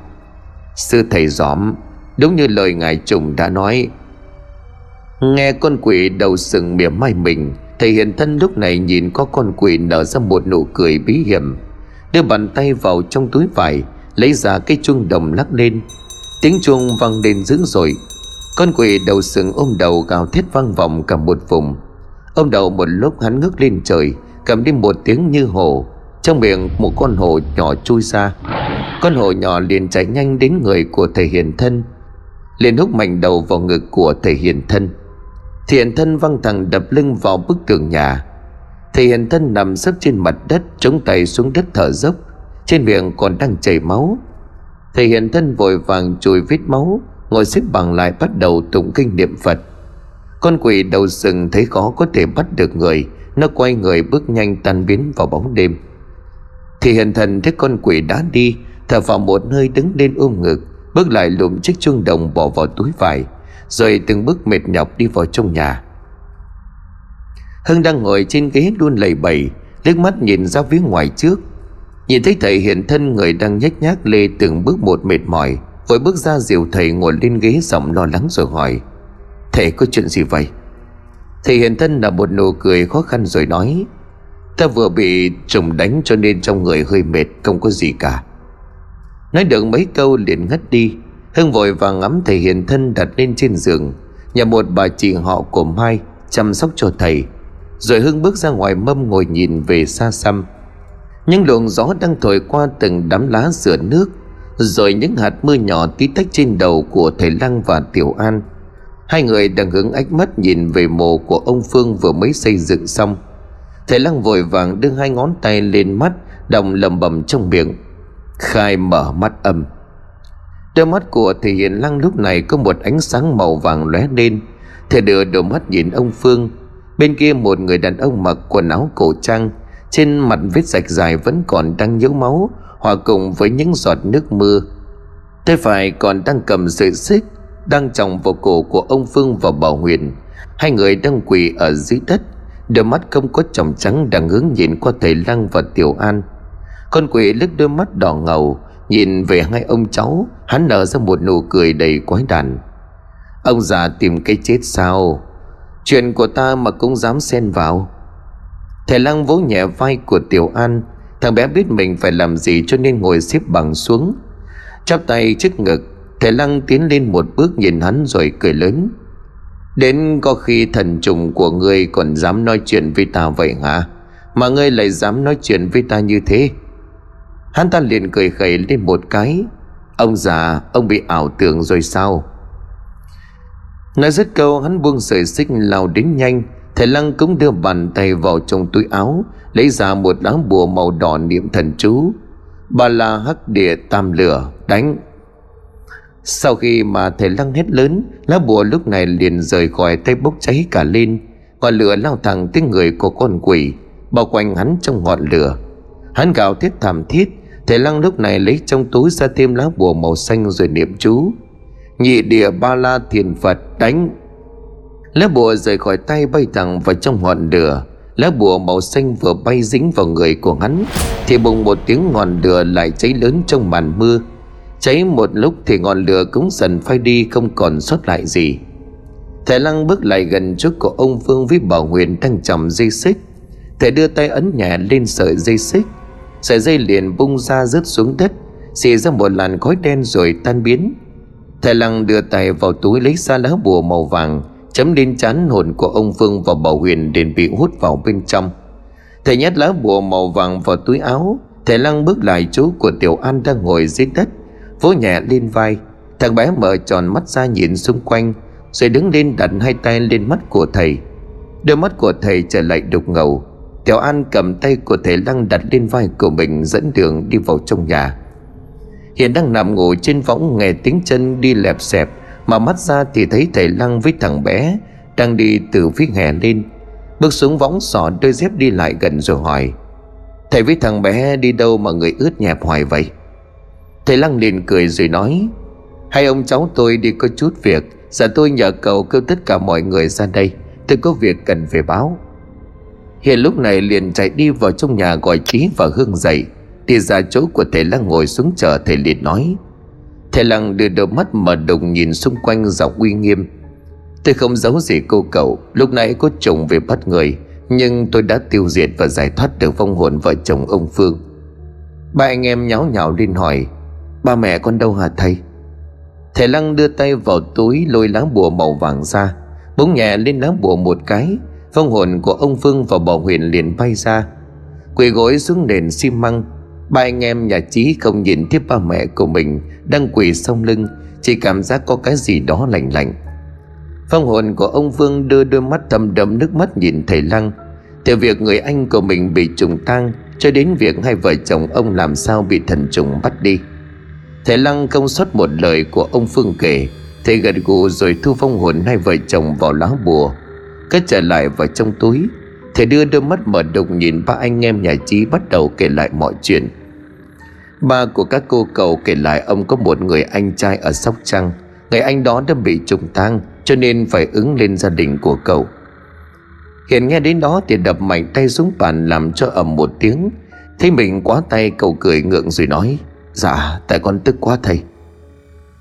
Sư thầy gióm Đúng như lời ngài trùng đã nói, Nghe con quỷ đầu sừng mỉa mai mình Thầy hiện thân lúc này nhìn có con quỷ nở ra một nụ cười bí hiểm. Đưa bàn tay vào trong túi vải, Lấy ra cái chuông đồng lắc lên. Tiếng chuông vang lên dữ dội. Con quỷ đầu sừng ôm đầu gào thét vang vọng cả một vùng. Ôm đầu một lúc hắn ngước lên trời Cầm đi một tiếng như hồ. Trong miệng một con hồ nhỏ chui ra. Con hồ nhỏ liền chạy nhanh đến người của thầy hiền thân. Liền húc mạnh đầu vào ngực của thầy hiền thân thì hiện thân văng thẳng đập lưng vào bức tường nhà. Thì hiện thân nằm sấp trên mặt đất, chống tay xuống đất thở dốc. Trên miệng còn đang chảy máu. Thì hiện thân vội vàng chùi vết máu, ngồi xếp bằng lại bắt đầu tụng kinh niệm phật. Con quỷ đầu sừng thấy khó có thể bắt được người, nó quay người bước nhanh tan biến vào bóng đêm. Thì hiện thần thấy con quỷ đã đi, thở vào một nơi đứng lên ôm ngực, Bước lại lụm chiếc chuông đồng bỏ vào túi vải. Rồi từng bước mệt nhọc đi vào trong nhà. Hưng đang ngồi trên ghế đun lầy bầy, liếc mắt nhìn ra phía ngoài trước. Nhìn thấy thầy hiện thân người đang nhếch nhác lê từng bước một mệt mỏi, Vội bước ra dìu thầy ngồi lên ghế giọng lo lắng rồi hỏi, Thầy có chuyện gì vậy? Thầy hiện thân là một nụ cười khó khăn rồi nói, Ta vừa bị trùng đánh cho nên trong người hơi mệt, Không có gì cả. Nói được mấy câu liền ngất đi. Hưng vội vàng ngắm thầy hiền thân đặt lên trên giường. Nhà một bà chị họ của Mai Chăm sóc cho thầy. Rồi Hưng bước ra ngoài mâm ngồi nhìn về xa xăm. Những luồng gió đang thổi qua từng đám lá rửa nước, Rồi những hạt mưa nhỏ tí tách trên đầu của thầy Lăng và Tiểu An. Hai người đang hướng ánh mắt nhìn về mồ của ông Phương vừa mới xây dựng xong. Thầy Lăng vội vàng đưa hai ngón tay lên mắt Đồng lầm bầm trong miệng. Khai mở mắt âm. Đôi mắt của thầy Hiền Lăng lúc này có một ánh sáng màu vàng lóe lên. Thầy đưa đôi mắt nhìn ông Phương. Bên kia một người đàn ông mặc quần áo cổ trang, Trên mặt vết sạch dài vẫn còn đang nhếu máu, Hòa cùng với những giọt nước mưa. Tay phải còn đang cầm sợi xích Đang tròng vào cổ của ông Phương và Bảo Huyền. Hai người đang quỳ ở dưới đất. Đôi mắt không có tròng trắng đang hướng nhìn qua thầy Lăng và Tiểu An. Con quỷ lướt đôi mắt đỏ ngầu. Nhìn về hai ông cháu, Hắn nở ra một nụ cười đầy quái đản Ông già tìm cái chết sao? Chuyện của ta mà cũng dám xen vào. Thầy Lăng vỗ nhẹ vai của Tiểu An, Thằng bé biết mình phải làm gì cho nên ngồi xếp bằng xuống. Chắp tay trước ngực, Thầy Lăng tiến lên một bước nhìn hắn rồi cười lớn. Đến có khi thần trùng của ngươi còn dám nói chuyện với ta vậy hả? Mà ngươi lại dám nói chuyện với ta như thế? Hắn ta liền cười khẩy lên một cái. Ông già, ông bị ảo tưởng rồi sao? Nói dứt câu, hắn buông sợi xích lao đến nhanh. Thầy Lăng cũng đưa bàn tay vào trong túi áo, Lấy ra một lá bùa màu đỏ niệm thần chú. Bà la hắc địa tam lửa đánh. Sau khi mà thầy Lăng hét lớn, Lá bùa lúc này liền rời khỏi tay bốc cháy cả lên. Ngọn lửa lao thẳng tới người của con quỷ, Bao quanh hắn trong ngọn lửa. Hắn gào thét thảm thiết Thầy Lăng lúc này lấy trong túi ra thêm lá bùa màu xanh rồi niệm chú. Nhị địa ba la thiền Phật đánh. Lá bùa rời khỏi tay bay thẳng vào trong ngọn lửa. Lá bùa màu xanh vừa bay dính vào người của hắn, Thì bùng một tiếng ngọn lửa lại cháy lớn trong màn mưa. Cháy một lúc thì ngọn lửa cũng dần phai đi, không còn sót lại gì. Thầy Lăng bước lại gần trước của ông Phương với Bảo Huyền đang chầm dây xích. Thầy đưa tay ấn nhẹ lên sợi dây xích. Sợi dây liền bung ra rớt xuống đất, Xì ra một làn khói đen rồi tan biến. Thầy Lăng đưa tay vào túi lấy ra lá bùa màu vàng, Chấm lên chán hồn của ông Phương và Bảo Huyền liền bị hút vào bên trong. Thầy nhét lá bùa màu vàng vào túi áo, Thầy Lăng bước lại chỗ của Tiểu An đang ngồi dưới đất, Vỗ nhẹ lên vai. Thằng bé mở tròn mắt ra nhìn xung quanh, Rồi đứng lên đặt hai tay lên mắt của thầy. Đôi mắt của thầy trở lại đục ngầu. Tiểu An cầm tay của thầy Lăng đặt lên vai của mình, dẫn đường đi vào trong nhà. Hiện đang nằm ngủ trên võng, nghe tiếng chân đi lẹp xẹp, Mà mắt ra thì thấy thầy Lăng với thằng bé Đang đi từ phía hè lên. Bước xuống võng sỏ đôi dép đi lại gần rồi hỏi, Thầy với thằng bé đi đâu mà người ướt nhẹp hoài vậy? Thầy Lăng liền cười rồi nói, Hai ông cháu tôi đi có chút việc Giờ tôi nhờ cậu kêu tất cả mọi người ra đây, Tôi có việc cần về báo. Hiền lúc này liền chạy đi vào trong nhà gọi Trí và Hương dậy. Đi ra chỗ của thầy Lăng ngồi xuống chờ thầy liền nói. Thầy Lăng đưa đôi mắt mở đồng nhìn xung quanh dọc uy nghiêm. Tôi không giấu gì cô cậu, Lúc nãy có chồng về bắt người, Nhưng tôi đã tiêu diệt và giải thoát được vong hồn vợ chồng ông Phương. Ba anh em nháo nhào lên hỏi, Ba mẹ con đâu hả thầy? Thầy Lăng đưa tay vào túi lôi lá bùa màu vàng ra Búng nhẹ lên lá bùa một cái Phong hồn của ông Phương và bà Huyền liền bay ra. Quỳ gối xuống nền xi măng, Ba anh em nhà trí không nhìn tiếp ba mẹ của mình Đang quỳ song lưng, Chỉ cảm giác có cái gì đó lạnh lạnh. Phong hồn của ông Vương đưa đôi mắt thầm đẫm nước mắt nhìn thầy Lăng. Từ việc người anh của mình bị trùng tang, Cho đến việc hai vợ chồng ông làm sao bị thần trùng bắt đi. Thầy Lăng không sót một lời của ông Phương kể, Thầy gật gù rồi thu phong hồn hai vợ chồng vào lá bùa. Cất trở lại vào trong túi. Thầy đưa đôi mắt mở đục nhìn ba anh em nhà trí bắt đầu kể lại mọi chuyện. Ba của các cô cậu kể lại ông có một người anh trai ở Sóc Trăng. Người anh đó đã bị trùng tang, Cho nên phải ứng lên gia đình của cậu. Hiền nghe đến đó thì đập mạnh tay xuống bàn làm cho ầm một tiếng. Thấy mình quá tay, cậu cười ngượng rồi nói Dạ tại con tức quá thầy.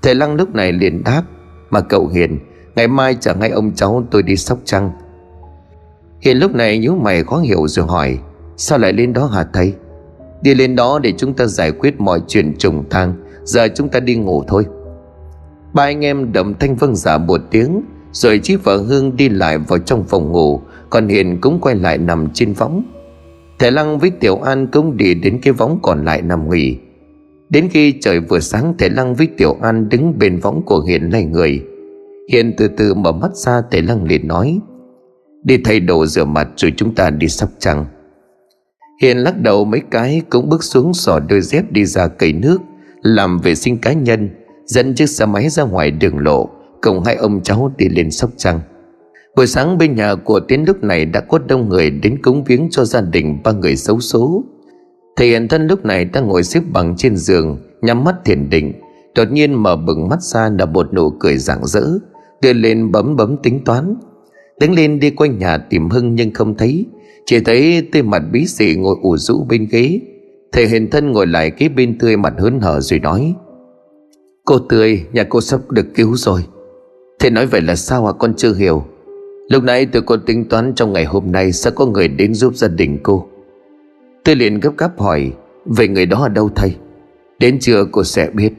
Thầy Lăng lúc này liền đáp, Mà cậu Hiền, Ngày mai chẳng ngay ông cháu tôi đi Sóc Trăng. Hiền lúc này nhíu mày khó hiểu rồi hỏi, Sao lại lên đó hả thầy? Đi lên đó để chúng ta giải quyết mọi chuyện trùng thang, Giờ chúng ta đi ngủ thôi. Ba anh em đậm thanh vâng giả một tiếng, Rồi Chí vợ Hương đi lại vào trong phòng ngủ, Còn Hiền cũng quay lại nằm trên võng. Thầy Lăng với Tiểu An cũng đi đến cái võng còn lại nằm nghỉ. Đến khi trời vừa sáng, Thầy Lăng với Tiểu An đứng bên võng của Hiền này người. Hiền từ từ mở mắt ra, Thầy Lăng liền nói Đi thay đồ rửa mặt rồi chúng ta đi sóc trăng. Hiền lắc đầu mấy cái cũng bước xuống xỏ đôi dép đi ra cầy nước, Làm vệ sinh cá nhân, Dẫn chiếc xe máy ra ngoài đường lộ, Cùng hai ông cháu đi lên sóc trăng. Buổi sáng bên nhà của Tiến lúc này đã có đông người đến cúng viếng cho gia đình ba người xấu số Thầy hiện thân lúc này đang ngồi xếp bằng trên giường, Nhắm mắt thiền định, Đột nhiên mở bừng mắt ra là một nụ cười rạng rỡ, Đưa lên bấm bấm tính toán. Đứng lên đi quanh nhà tìm Hưng nhưng không thấy. Chỉ thấy tươi mặt bí xị ngồi ủ rũ bên ghế. Thầy hiện thân ngồi lại cái bên tươi mặt hớn hở rồi nói, Cô Tươi, nhà cô sắp được cứu rồi. Thầy nói vậy là sao à con chưa hiểu. Lúc nãy tôi còn tính toán trong ngày hôm nay Sẽ có người đến giúp gia đình cô. Tôi liền gấp gáp hỏi Về người đó ở đâu thầy? Đến trưa cô sẽ biết.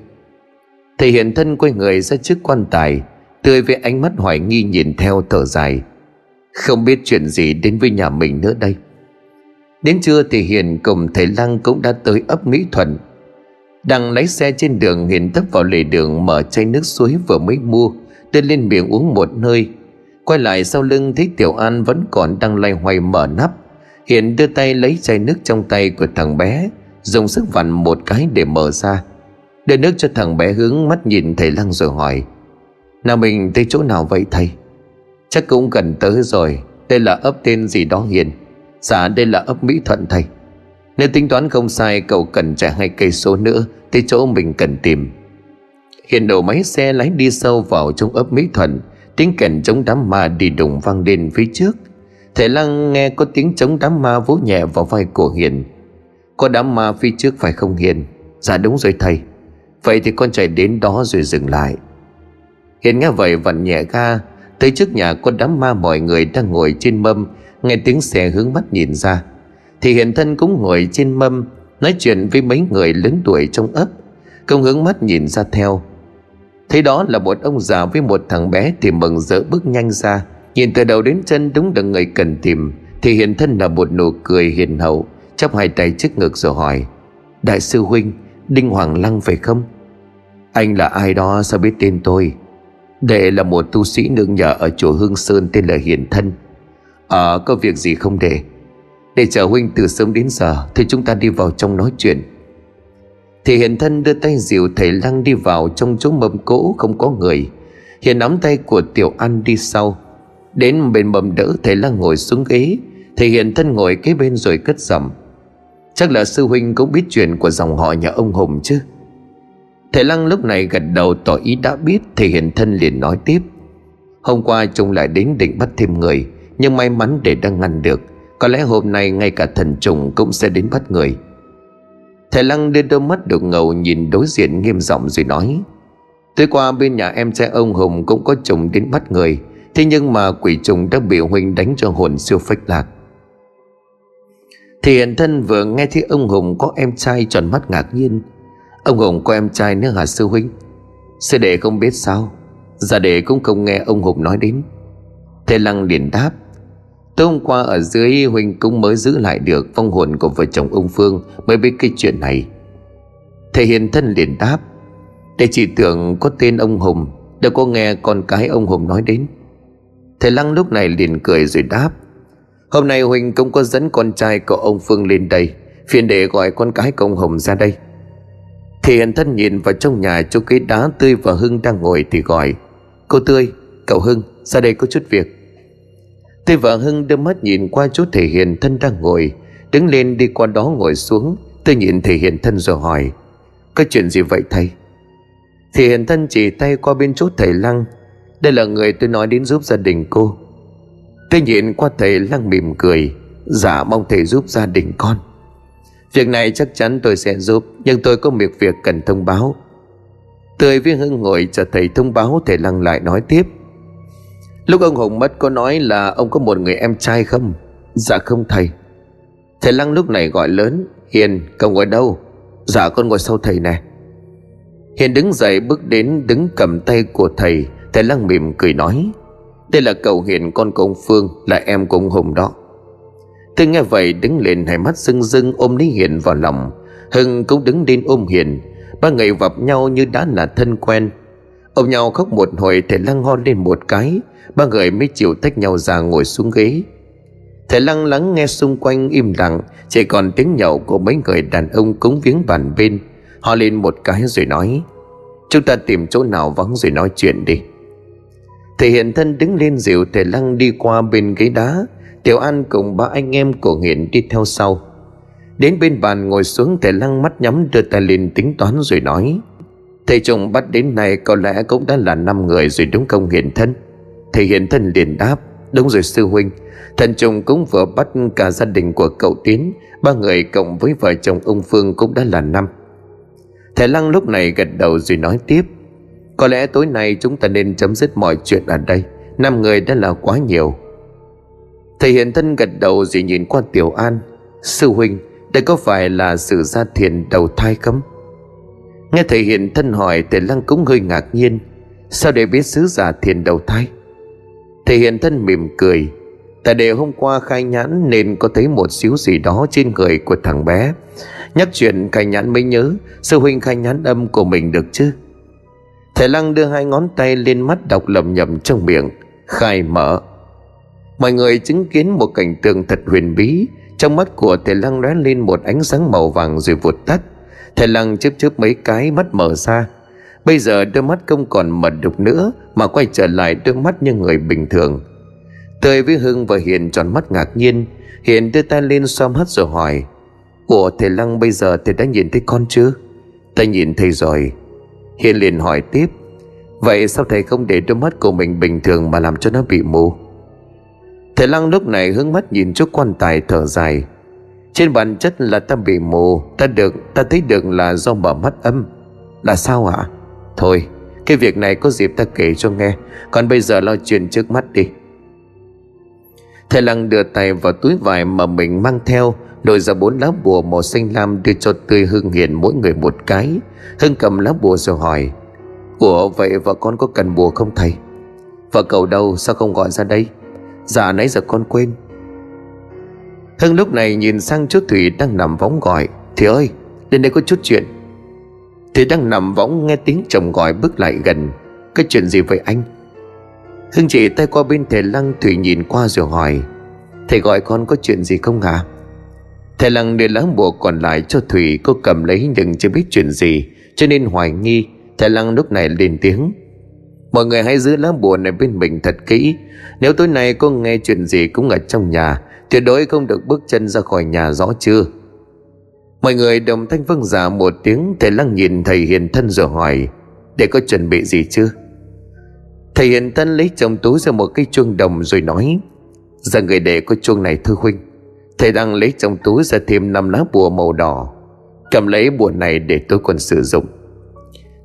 Thầy hiện thân quay người ra trước quan tài Tươi với ánh mắt hoài nghi nhìn theo thở dài. Không biết chuyện gì đến với nhà mình nữa đây. Đến trưa thì Hiền cùng thầy Lăng cũng đã tới ấp Mỹ Thuận. Đang lái xe trên đường Hiền tấp vào lề đường mở chai nước suối vừa mới mua, Đưa lên miệng uống một hơi Quay lại sau lưng thấy Tiểu An vẫn còn đang loay hoay mở nắp. Hiền đưa tay lấy chai nước trong tay của thằng bé, Dùng sức vặn một cái để mở ra. Đưa nước cho thằng bé hướng mắt nhìn thầy Lăng rồi hỏi nào mình tới chỗ nào vậy thầy? Chắc cũng gần tới rồi, Đây là ấp tên gì đó Hiền. Dạ đây là ấp Mỹ Thuận thầy. Nếu tính toán không sai, cậu cần chạy hai cây số nữa Tới chỗ mình cần tìm. Hiền đầu máy xe lái đi sâu vào trong ấp Mỹ Thuận. Tiếng kèn chống đám ma đi đùng vang lên phía trước. Thầy Lăng nghe có tiếng chống đám ma vỗ nhẹ vào vai của Hiền. Có đám ma phía trước phải không Hiền? Dạ đúng rồi thầy. Vậy thì con chạy đến đó rồi dừng lại. Hiền nghe vậy vặn nhẹ ga, Tới trước nhà có đám ma mọi người đang ngồi trên mâm, Nghe tiếng xe hướng mắt nhìn ra. Thì hiện thân cũng ngồi trên mâm, nói chuyện với mấy người lớn tuổi trong ấp. Công hướng mắt nhìn ra theo. Thấy đó là một ông già với một thằng bé thì mừng rỡ bước nhanh ra. Nhìn từ đầu đến chân đúng là người cần tìm. Thì hiện thân là một nụ cười hiền hậu, chắp hai tay trước ngực rồi hỏi, đại sư huynh, đinh hoàng lăng phải không? Anh là ai đó sao biết tên tôi? Đệ là một tu sĩ nương nhờ ở chùa hương sơn tên là hiền thân. Ờ à, có việc gì không đệ? Để chờ huynh từ sớm đến giờ Thì chúng ta đi vào trong nói chuyện. Thì Hiền thân đưa tay dìu thầy Lăng đi vào Trong chỗ mâm cỗ không có người. Hiện nắm tay của Tiểu An đi sau. Đến bên mầm đỡ thầy Lăng ngồi xuống ghế. Thầy Hiền thân ngồi kế bên rồi cất giọng. Chắc là sư huynh cũng biết chuyện của dòng họ nhà ông Hùng chứ? Thầy Lăng lúc này gật đầu tỏ ý đã biết, thì hiện thân liền nói tiếp. Hôm qua chúng lại đến định bắt thêm người, Nhưng may mắn để đang ngăn được. Có lẽ hôm nay ngay cả thần trùng cũng sẽ đến bắt người. Thầy Lăng đưa đôi mắt đục ngầu nhìn đối diện nghiêm giọng rồi nói, Tối qua bên nhà em trai ông Hùng cũng có trùng đến bắt người, Thế nhưng mà quỷ trùng đã bị Huynh đánh cho hồn siêu phách lạc. Thì hiện thân vừa nghe thấy ông Hùng có em trai tròn mắt ngạc nhiên Ông Hùng có em trai nữa hả, sư huynh? Sư đệ không biết sao già đệ cũng không nghe ông Hùng nói đến. Thầy Lăng liền đáp, Tối hôm qua ở dưới Huynh cũng mới giữ lại được Phong hồn của vợ chồng ông Phương Mới biết cái chuyện này. Thầy Hiền Thân liền đáp, Để chỉ tưởng có tên ông Hùng, Đâu có nghe con cái ông Hùng nói đến. Thầy Lăng lúc này liền cười rồi đáp, Hôm nay Huynh cũng có dẫn con trai của ông Phương lên đây, Phiền để gọi con cái của ông Hùng ra đây. Thì hiện Thân nhìn vào trong nhà chỗ cái đá tươi và Hưng đang ngồi thì gọi Cô Tươi, cậu Hưng ra đây có chút việc. Tươi và Hưng đưa mắt nhìn qua chỗ thể hiện thân đang ngồi Đứng lên đi qua đó ngồi xuống. Tôi nhìn thể hiện thân rồi hỏi Có chuyện gì vậy thầy? Thể hiện thân chỉ tay qua bên chỗ thầy Lăng. Đây là người tôi nói đến giúp gia đình cô. Tôi nhìn qua thầy Lăng mỉm cười Dạ mong thầy giúp gia đình con. Việc này chắc chắn tôi sẽ giúp, Nhưng tôi có việc việc cần thông báo. Tươi với Hưng ngồi chờ thầy thông báo Thầy Lăng lại nói tiếp. Lúc ông Hùng mất có nói là ông có một người em trai không? Dạ không thầy. Thầy Lăng lúc này gọi lớn, Hiền, cậu ngồi đâu? Dạ con ngồi sau thầy nè. Hiền đứng dậy bước đến đứng cầm tay của thầy. Thầy Lăng mỉm cười nói, Đây là cậu Hiền, con của ông Phương, Là em của ông Hùng đó. Tôi nghe vậy đứng lên, hai mắt rưng rưng ôm lấy Hiền vào lòng. Hưng cũng đứng lên ôm Hiền. Ba người vập nhau như đã là thân quen. Ôm nhau khóc một hồi, Thầy Lăng ho lên một cái. Ba người mới chịu tách nhau ra ngồi xuống ghế. Thầy Lăng lắng nghe xung quanh im lặng, Chỉ còn tiếng nhậu của mấy người đàn ông cúng viếng bàn bên. Họ lên một cái rồi nói, Chúng ta tìm chỗ nào vắng rồi nói chuyện đi. Thầy hiện thân đứng lên dịu Thầy Lăng đi qua bên ghế đá. Tiểu An cùng ba anh em của nghiện đi theo sau. Đến bên bàn ngồi xuống, Thầy Lăng mắt nhắm đưa tay lên tính toán rồi nói, Thầy chồng bắt đến nay có lẽ cũng đã là năm người rồi đúng không hiện thân? Thầy hiện thân liền đáp, Đúng rồi sư huynh, Thần chồng cũng vừa bắt cả gia đình của cậu Tiến, Ba người cộng với vợ chồng ông Phương cũng đã là năm. Thầy Lăng lúc này gật đầu rồi nói tiếp, Có lẽ tối nay chúng ta nên chấm dứt mọi chuyện ở đây, Năm người đã là quá nhiều. Thầy hiện thân gật đầu rồi nhìn qua Tiểu An. Sư huynh, Đây có phải là sự gia thiền đầu thai không? Nghe thầy hiện thân hỏi Thầy Lăng cũng hơi ngạc nhiên. Sao để biết sứ giả thiền đầu thai? Thầy hiện thân mỉm cười. Tại để hôm qua khai nhãn Nên có thấy một xíu gì đó trên người của thằng bé. Nhắc chuyện khai nhãn mới nhớ, Sư huynh khai nhãn âm của mình được chứ? Thầy Lăng đưa hai ngón tay lên mắt đọc lầm nhầm trong miệng, Khai mở. Mọi người chứng kiến một cảnh tượng thật huyền bí. Trong mắt của thầy Lăng lóe lên một ánh sáng màu vàng rồi vụt tắt. Thầy Lăng chớp chớp mấy cái mắt mở ra. Bây giờ đôi mắt không còn mật đục nữa, Mà quay trở lại đôi mắt như người bình thường. Tươi với Hưng và Hiền tròn mắt ngạc nhiên. Hiền đưa tay lên xoa mắt rồi hỏi, Ủa, thầy Lăng, bây giờ thầy đã nhìn thấy con chưa? Ta nhìn thấy rồi. Hiền liền hỏi tiếp, Vậy sao thầy không để đôi mắt của mình bình thường Mà làm cho nó bị mù? Thầy Lăng lúc này hướng mắt nhìn chỗ quan tài thở dài. Trên bản chất là ta bị mù, Ta được, ta thấy được là do mở mắt âm. Là sao hả Thôi, cái việc này có dịp ta kể cho nghe. Còn bây giờ lo chuyện trước mắt đi. Thầy Lăng đưa tay vào túi vải mà mình mang theo, Đổi ra bốn lá bùa màu xanh lam đưa cho Tươi Hưng Hiền mỗi người một cái. Hưng cầm lá bùa rồi hỏi, Ủa, vậy vợ con có cần bùa không thầy? Vợ cậu đâu? Sao không gọi ra đây? Dạ nãy giờ con quên. Hưng lúc này nhìn sang chú Thủy đang nằm võng gọi. Thì ơi, lên đây có chút chuyện. Thì đang nằm võng nghe tiếng chồng gọi bước lại gần. Cái chuyện gì vậy anh? Hưng chỉ tay qua bên thầy Lăng, Thủy nhìn qua rồi hỏi. Thầy gọi con có chuyện gì không hả? Thầy Lăng để lá bùa còn lại cho Thủy Cô cầm lấy nhưng chưa biết chuyện gì, Cho nên hoài nghi. Thầy Lăng lúc này lên tiếng. Mọi người hãy giữ lá bùa này bên mình thật kỹ. Nếu tối nay có nghe chuyện gì cũng ở trong nhà, Tuyệt đối không được bước chân ra khỏi nhà rõ chưa Mọi người đồng thanh vâng giả một tiếng, Thầy Lăng nhìn thầy Hiền Thân rồi hỏi, Để có chuẩn bị gì chưa Thầy Hiền Thân lấy trong túi ra một cái chuông đồng rồi nói, Ra người để có chuông này thưa huynh. Thầy đang lấy trong túi ra thêm năm lá bùa màu đỏ, Cầm lấy bùa này để tôi còn sử dụng.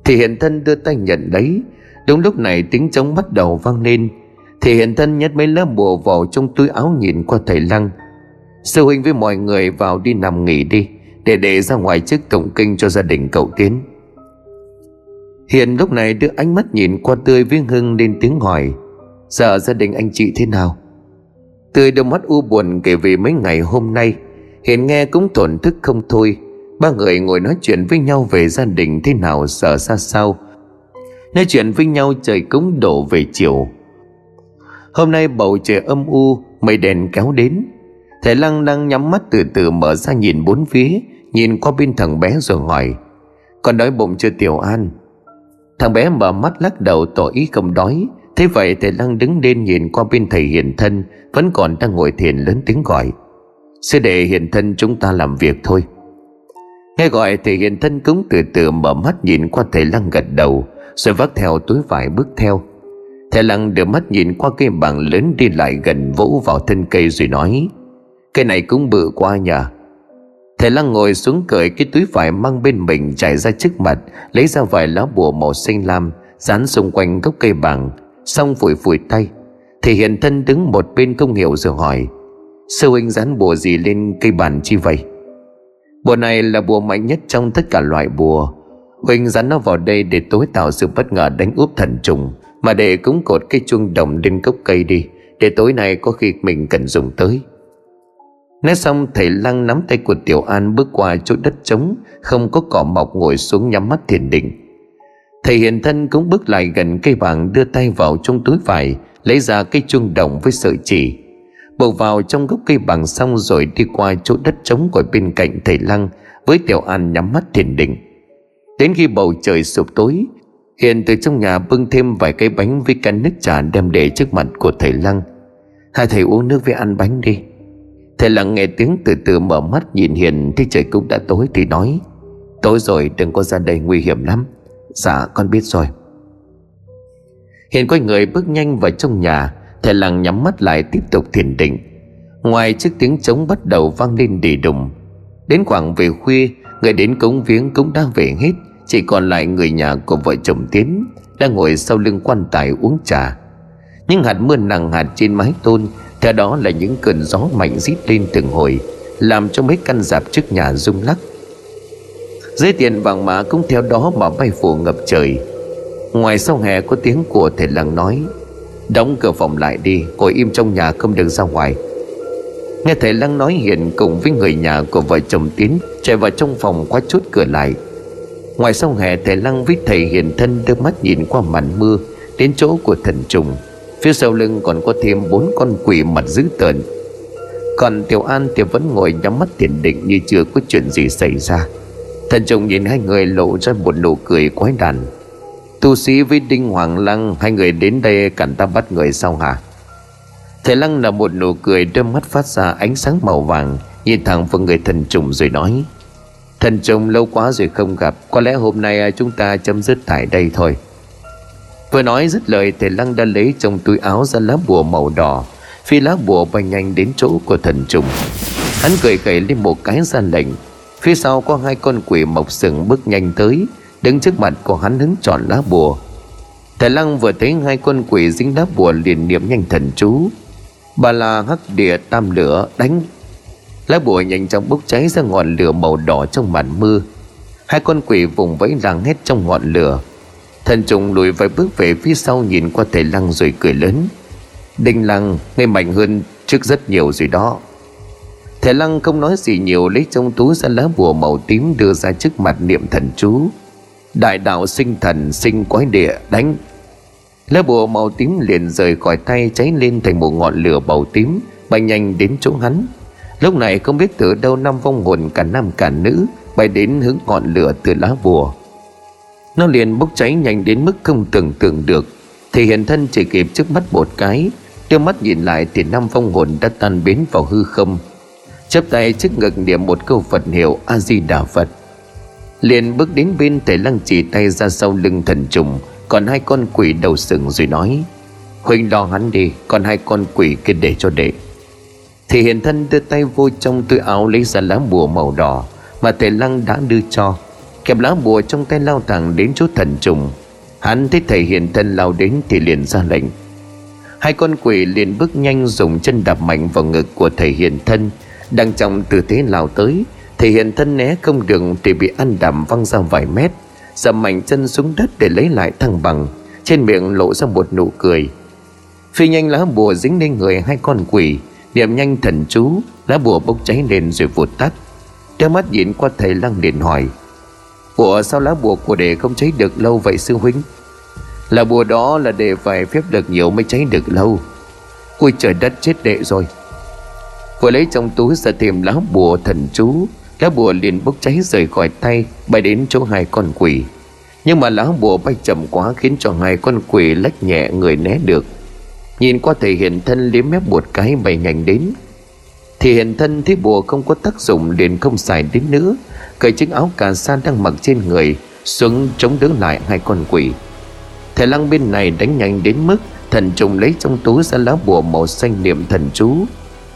Thì hiện thân đưa tay nhận lấy Đúng lúc này tiếng trống bắt đầu vang lên, Thì hiện thân nhét mấy lá bùa vào trong túi áo nhìn qua thầy Lăng. Sư huynh với mọi người vào đi nằm nghỉ đi, Để để ra ngoài trước tổng kinh cho gia đình cậu Tiến. Hiện lúc này đưa ánh mắt nhìn qua Tươi với Hưng lên tiếng hỏi, Giờ gia đình anh chị thế nào? Tươi đôi mắt u buồn kể về mấy ngày hôm nay, hiện nghe cũng tổn thức không thôi. Ba người ngồi nói chuyện với nhau về gia đình thế nào sợ ra sao Nói chuyện với nhau trời cũng đổ về chiều. Hôm nay bầu trời âm u, Mây đèn kéo đến. Thầy Lăng đang nhắm mắt từ từ mở ra nhìn bốn phía, Nhìn qua bên thằng bé rồi hỏi, Con đói bụng chưa, Tiểu An? Thằng bé mở mắt lắc đầu tỏ ý không đói. Thế vậy thầy Lăng đứng lên nhìn qua bên thầy hiền thân, Vẫn còn đang ngồi thiền lớn tiếng gọi, Sư đệ hiền thân chúng ta làm việc thôi. Nghe gọi thầy hiền thân cũng từ từ mở mắt nhìn qua thầy Lăng gật đầu. Rồi vác theo túi vải bước theo. Thầy Lăng đưa mắt nhìn qua cây bảng lớn đi lại gần vỗ vào thân cây rồi nói Cây này cũng bự quá nhà Thầy Lăng ngồi xuống cởi cái túi vải mang bên mình trải ra trước mặt, Lấy ra vài lá bùa màu xanh lam, Dán xung quanh gốc cây bảng Xong phủi phủi tay. Thì hiện thân đứng một bên không hiểu rồi hỏi, Sư huynh dán bùa gì lên cây bàn chi vậy? Bùa này là bùa mạnh nhất trong tất cả loại bùa. Huynh dán nó vào đây để tối tạo sự bất ngờ đánh úp thần trùng, Mà để cúng cột cái chuông đồng lên gốc cây đi, Để tối nay có khi mình cần dùng tới. Nói xong, thầy Lăng nắm tay của Tiểu An bước qua chỗ đất trống, Không có cỏ mọc ngồi xuống nhắm mắt thiền định. Thầy hiện thân cũng bước lại gần cây bảng đưa tay vào trong túi vải, Lấy ra cây chuông đồng với sợi chỉ. Bầu vào trong gốc cây bằng xong rồi đi qua chỗ đất trống của bên cạnh thầy Lăng, Với Tiểu An nhắm mắt thiền định. Đến khi bầu trời sụp tối, Hiền từ trong nhà bưng thêm vài cái bánh với canh nước trà đem để trước mặt của thầy Lăng. Hai thầy uống nước với ăn bánh đi. Thầy Lăng nghe tiếng từ từ mở mắt nhìn Hiền Thì trời cũng đã tối thì nói, Tối rồi, đừng có ra đây, nguy hiểm lắm. Dạ con biết rồi. Hiền quay người bước nhanh vào trong nhà, Thầy Lăng nhắm mắt lại tiếp tục thiền định. Ngoài chiếc tiếng trống bắt đầu vang lên đầy đùng. Đến khoảng về khuya, Người đến cống viếng cũng đã về hết. Chỉ còn lại người nhà của vợ chồng Tiến Đang ngồi sau lưng quan tài uống trà. Những hạt mưa nặng hạt trên mái tôn, Theo đó là những cơn gió mạnh rít lên từng hồi, Làm cho mấy căn dạp trước nhà rung lắc. Dây tiền vàng mã cũng theo đó mà bay phủ ngập trời. Ngoài sau hè có tiếng của thầy làng nói, Đóng cửa phòng lại đi, Ngồi im trong nhà không được ra ngoài. Nghe thầy Lăng nói hiện cùng với người nhà của vợ chồng Tiến Chạy vào trong phòng khóa chốt cửa lại. Ngoài sau hè, thầy Lăng với thầy hiền thân đưa mắt nhìn qua màn mưa, Đến chỗ của thần trùng. Phía sau lưng còn có thêm bốn con quỷ mặt dữ tợn. Còn Tiểu An thì vẫn ngồi nhắm mắt tiền định như chưa có chuyện gì xảy ra. Thần trùng nhìn hai người lộ ra một nụ cười quái đản Tu sĩ với Đinh Hoàng Lăng, Hai người đến đây cản ta bắt người sao hả? Thầy Lăng là một nụ cười Đôi mắt phát ra ánh sáng màu vàng, Nhìn thẳng vào người thần trùng rồi nói Thần trùng lâu quá rồi không gặp, Có lẽ hôm nay à, chúng ta chấm dứt tại đây thôi. Vừa nói dứt lời Thầy Lăng đã lấy trong túi áo ra lá bùa màu đỏ, Phi lá bùa bay nhanh đến chỗ của thần trùng. Hắn cười gậy lên một cái ra lệnh, Phía sau có hai con quỷ mộc sừng bước nhanh tới, Đứng trước mặt của hắn hứng tròn lá bùa. Thầy Lăng vừa thấy hai con quỷ dính lá bùa liền niệm nhanh thần chú. Bà là hắc địa tam lửa đánh Lá bùa nhanh chóng bốc cháy ra ngọn lửa màu đỏ trong màn mưa. Hai con quỷ vùng vẫy làng hết trong ngọn lửa. Thần trùng lùi vài bước về phía sau nhìn qua thầy Lăng rồi cười lớn. Đinh Lăng ngay mạnh hơn trước rất nhiều rồi đó. Thầy Lăng không nói gì nhiều, lấy trong túi ra lá bùa màu tím đưa ra trước mặt niệm thần chú. Đại đạo sinh thần, sinh quái địa, đánh. Lá bùa màu tím liền rời khỏi tay, cháy lên thành một ngọn lửa màu tím, bay nhanh đến chỗ hắn. Lúc này không biết từ đâu năm vong hồn cả nam cả nữ bay đến hướng ngọn lửa từ lá bùa. Nó liền bốc cháy nhanh đến mức không tưởng tượng được. Thì hiện thân chỉ kịp trước mắt một cái, Đưa mắt nhìn lại thì năm vong hồn đã tan biến vào hư không. Chắp tay trước ngực niệm một câu Phật hiệu A Di Đà Phật. Liền bước đến bên thầy lăng chỉ tay ra sau lưng thần trùng, còn hai con quỷ đầu sừng rồi nói, huynh lo hắn đi, còn hai con quỷ kia để cho đệ thì hiện thân đưa tay vô trong túi áo lấy ra lá bùa màu đỏ mà thầy lăng đã đưa cho. Kẹp lá bùa trong tay lao thẳng đến chỗ thần trùng. Hắn thấy thầy hiện thân lao đến thì liền ra lệnh. Hai con quỷ liền bước nhanh dùng chân đạp mạnh vào ngực của thầy hiện thân. Đang trong tư thế lao tới, Thầy hiện thân né không được Thì bị ăn đạm văng ra vài mét Dầm mạnh chân xuống đất để lấy lại thăng bằng. Trên miệng lộ ra một nụ cười. Phi nhanh lá bùa dính lên người hai con quỷ. Niệm nhanh thần chú, Lá bùa bốc cháy lên rồi vụt tắt. Đưa mắt nhìn qua thầy lăng liền hỏi, Ủa sao lá bùa của đệ không cháy được lâu vậy sư huynh? Là bùa đó là đệ phải phép được nhiều mới cháy được lâu. Ôi trời đất chết đệ rồi. Vừa lấy trong túi ra tìm lá bùa thần chú, Lá bùa liền bốc cháy rời khỏi tay, Bay đến chỗ hai con quỷ. Nhưng mà lá bùa bay chậm quá Khiến cho hai con quỷ lách nhẹ người né được. Nhìn qua thầy hiện thân liếm mép một cái bày nhanh đến, Thì hiện thân thấy bùa không có tác dụng liền không xài đến nữa. Cởi chiếc áo cà sa đang mặc trên người, Xuống chống đỡ lại hai con quỷ. Thầy lăng bên này đánh nhanh đến mức Thần trùng lấy trong túi ra lá bùa màu xanh niệm thần chú.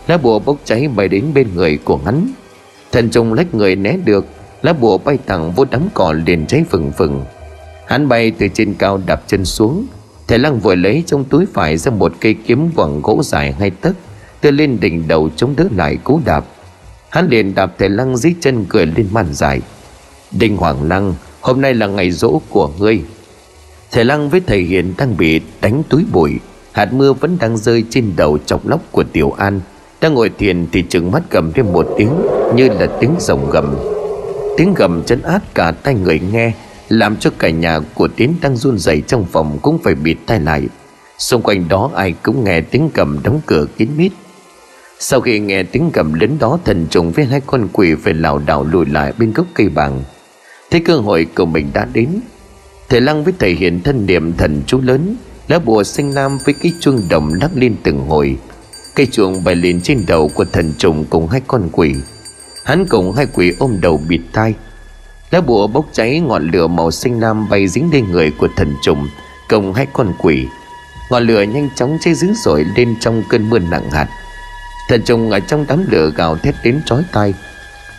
Lá bùa bốc cháy bay đến bên người của hắn. Thần trùng lách người né được, Lá bùa bay thẳng vô đám cỏ liền cháy phừng phừng. Hắn bay từ trên cao đạp chân xuống. Thầy lăng vội lấy trong túi phải ra một cây kiếm quẳng gỗ dài hai tấc Đưa lên đỉnh đầu chống đỡ lại cú đạp. Hắn liền đạp thầy lăng dưới chân cười lên màn dài. Đinh Hoàng Lăng, Hôm nay là ngày rỗ của ngươi. Thầy lăng với thầy Hiền đang bị đánh túi bụi. Hạt mưa vẫn đang rơi trên đầu chọc lóc của Tiểu An. Đang ngồi thiền thì chừng mắt cầm thêm một tiếng, Như là tiếng rồng gầm. Tiếng gầm chấn át cả tay người nghe. Làm cho cả nhà của Tiến đang run rẩy trong phòng cũng phải bịt tai lại Xung quanh đó ai cũng nghe tiếng cầm đóng cửa kín mít. Sau khi nghe tiếng cầm đến đó, Thần trùng với hai con quỷ phải lảo đảo lùi lại bên gốc cây bằng. Thế cơ hội của mình đã đến. Thầy Lăng với thầy hiện thân niệm thần chú lớn, Lá bùa xanh lam với cái chuông đồng lắc lên từng hồi. Cây chuông bay lên trên đầu của thần trùng cùng hai con quỷ. Hắn cùng hai quỷ ôm đầu bịt tai. Lá bùa bốc cháy, ngọn lửa màu xanh lam bay dính lên người của thần trùng, công hay con quỷ. Ngọn lửa nhanh chóng cháy dữ dội lên trong cơn mưa nặng hạt. Thần trùng ở trong đám lửa gào thét đến chói tai.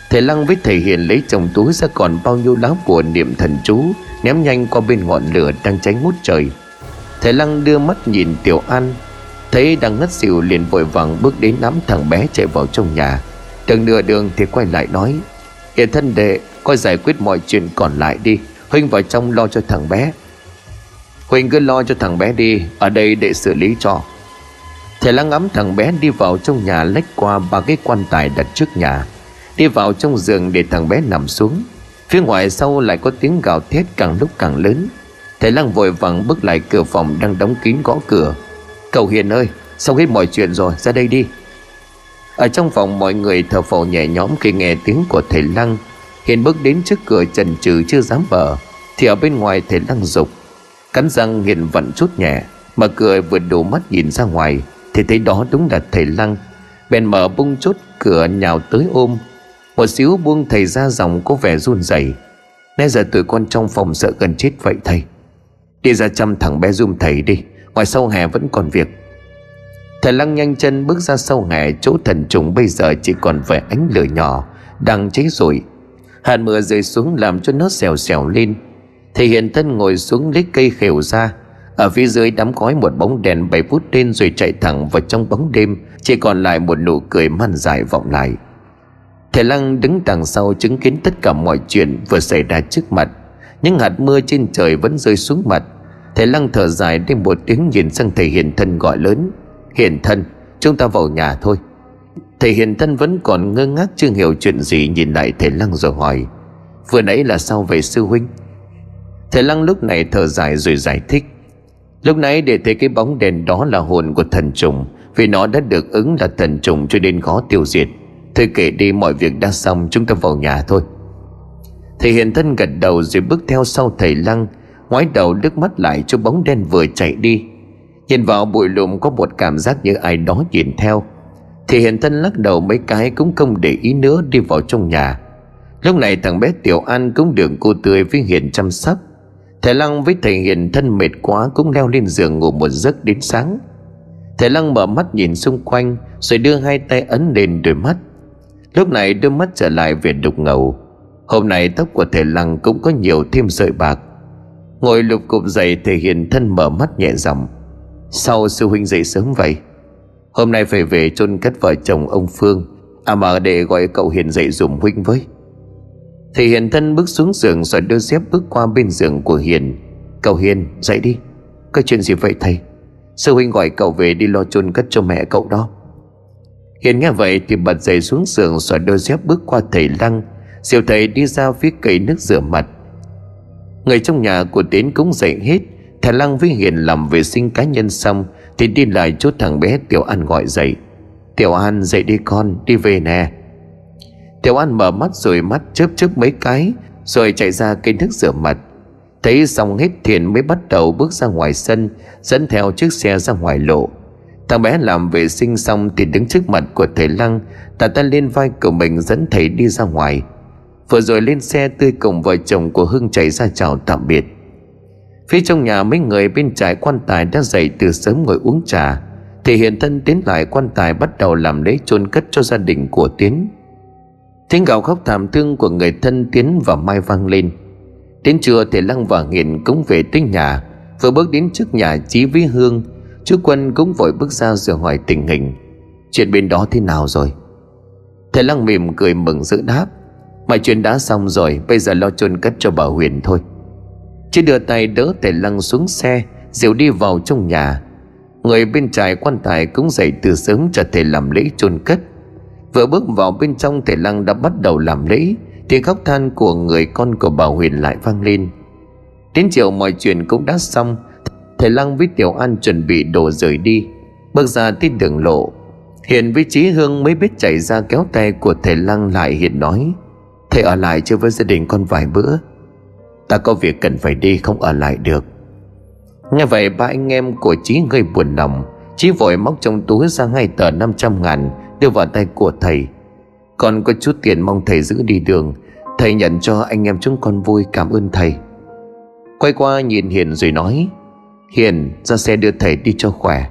Thầy Lăng với thầy Hiền lấy chồng túi ra còn bao nhiêu lá bùa niệm thần chú, Ném nhanh qua bên ngọn lửa đang cháy ngút trời. Thầy Lăng đưa mắt nhìn Tiểu An, Thấy đang ngất xỉu liền vội vàng bước đến nắm thằng bé chạy vào trong nhà. Đừng nửa đường thì quay lại nói, Hiện thân đệ Coi giải quyết mọi chuyện còn lại đi. Huynh vào trong lo cho thằng bé. Huynh cứ lo cho thằng bé đi. Ở đây để xử lý cho. Thầy lăng ngắm thằng bé đi vào trong nhà lách qua ba cái quan tài đặt trước nhà. Đi vào trong giường để thằng bé nằm xuống. Phía ngoài sau lại có tiếng gào thét càng lúc càng lớn. Thầy lăng vội vàng bước lại cửa phòng đang đóng kín gõ cửa. Cầu Hiền ơi Xong hết mọi chuyện rồi, ra đây đi. Ở trong phòng mọi người thở phào nhẹ nhõm khi nghe tiếng của thầy lăng. Hiền bước đến trước cửa trần trừ chưa dám mở, Thì ở bên ngoài thầy lăng dục. Cắn răng Hiền vặn chút nhẹ, Mở cửa vừa đủ mắt nhìn ra ngoài, Thì thấy đó đúng là thầy lăng. Bèn mở bung chốt cửa nhào tới ôm. Một xíu buông thầy ra dòng có vẻ run rẩy. Nãy giờ tụi con trong phòng sợ gần chết vậy thầy. Đi ra chăm thằng bé dùm thầy đi, Ngoài sau hè vẫn còn việc. Thầy lăng nhanh chân bước ra sau hè, Chỗ thần trùng bây giờ chỉ còn vài ánh lửa nhỏ Đang cháy rụi. Hạt mưa rơi xuống làm cho nó xèo xèo lên. Thì hiện thân ngồi xuống lấy cây khều ra. Ở phía dưới đám khói một bóng đèn bay phút lên rồi chạy thẳng vào trong bóng đêm. Chỉ còn lại một nụ cười man dài vọng lại. Thầy Lăng đứng đằng sau chứng kiến tất cả mọi chuyện vừa xảy ra trước mặt. Những hạt mưa trên trời vẫn rơi xuống mặt. Thầy Lăng thở dài đến một tiếng nhìn sang thầy Hiền Thân gọi lớn. Hiền Thân, chúng ta vào nhà thôi. Thầy Hiền Thân vẫn còn ngơ ngác chưa hiểu chuyện gì nhìn lại thầy Lăng rồi hỏi, Vừa nãy là sao vậy sư huynh? Thầy Lăng lúc này thở dài rồi giải thích, Lúc nãy để thấy cái bóng đèn đó là hồn của thần trùng, Vì nó đã được ứng là thần trùng cho nên khó tiêu diệt. Thôi kể đi, mọi việc đã xong, chúng ta vào nhà thôi. Thầy Hiền Thân gật đầu rồi bước theo sau thầy Lăng, ngoái đầu nước mắt lại cho bóng đen vừa chạy đi. Nhìn vào bụi lùm có một cảm giác như ai đó nhìn theo thì hiện thân lắc đầu mấy cái cũng không để ý nữa đi vào trong nhà. Lúc này thằng bé tiểu an cũng được cô tươi với hiền chăm sóc. Thầy lăng với thầy hiền thân mệt quá cũng leo lên giường ngủ một giấc đến sáng. Thầy lăng mở mắt nhìn xung quanh, rồi đưa hai tay ấn lên đôi mắt. Lúc này đôi mắt trở lại về đục ngầu. Hôm nay tóc của thầy lăng cũng có nhiều thêm sợi bạc. Ngồi lục cục dậy thể hiện thân mở mắt nhẹ giọng. Sao sư huynh dậy sớm vậy? Hôm nay phải về chôn cất vợ chồng ông Phương. À mà để gọi cậu Hiền dậy dùm huynh với. Thì Hiền thân bước xuống giường rồi đưa dép bước qua bên giường của Hiền. Cậu Hiền, dậy đi. Có chuyện gì vậy thầy? Sư huynh gọi cậu về đi lo chôn cất cho mẹ cậu đó. Hiền nghe vậy thì bật dậy xuống giường rồi đôi dép bước qua thầy Lăng. Diệu thầy đi ra phía cây nước rửa mặt. Người trong nhà của Tiến cũng dậy hết. Thầy Lăng với Hiền làm vệ sinh cá nhân xong. Tiến đi lại chốt thằng bé Tiểu An gọi dậy. Tiểu An dậy đi con, đi về nè. Tiểu An mở mắt rồi mắt chớp chớp mấy cái, Rồi chạy ra cây nước rửa mặt. Thấy xong hết thiền mới bắt đầu bước ra ngoài sân, Dẫn theo chiếc xe ra ngoài lộ. Thằng bé làm vệ sinh xong Thì đứng trước mặt của thầy Lăng Tạ tay lên vai của mình dẫn thầy đi ra ngoài. Vừa rồi lên xe, tươi cùng vợ chồng của Hưng chạy ra chào tạm biệt. Phía trong nhà mấy người bên trại quan tài đã dậy từ sớm ngồi uống trà. Thì hiện thân tiến lại, quan tài bắt đầu làm lễ chôn cất cho gia đình của Tiến. Tiếng gào khóc thảm thương của người thân Tiến và Mai vang lên. Đến trưa thì Lăng và Hiền cũng về tới nhà. Vừa bước đến trước nhà Chí với Hương, Chú Quân cũng vội bước ra rồi hỏi tình hình. Chuyện bên đó thế nào rồi? Thầy Lăng mỉm cười mừng giữ đáp. Mọi chuyện đã xong rồi, Bây giờ lo chôn cất cho bà Huyền thôi. Chị đưa tay đỡ thầy Lăng xuống xe Diệu đi vào trong nhà. Người bên trại quan tài cũng dậy từ sớm cho thể làm lễ chôn cất. Vừa bước vào bên trong thể Lăng đã bắt đầu làm lễ Tiếng khóc than của người con của bà Huyền lại vang lên. Đến chiều mọi chuyện cũng đã xong Thầy Lăng với Tiểu An chuẩn bị đồ rời đi. Bước ra tới đường lộ, Hiện với Trí Hương mới biết chạy ra kéo tay của thầy Lăng lại hiện nói, Thầy ở lại chơi với gia đình con vài bữa? Ta có việc cần phải đi không ở lại được. Nghe vậy, ba anh em của Trí gây buồn lòng. Chí vội móc trong túi ra ngay tờ 500 ngàn, Đưa vào tay của thầy. Con có chút tiền mong thầy giữ đi đường. Thầy nhận cho anh em chúng con vui, cảm ơn thầy. Quay qua nhìn Hiền rồi nói, Hiền, ra xe đưa thầy đi cho khỏe.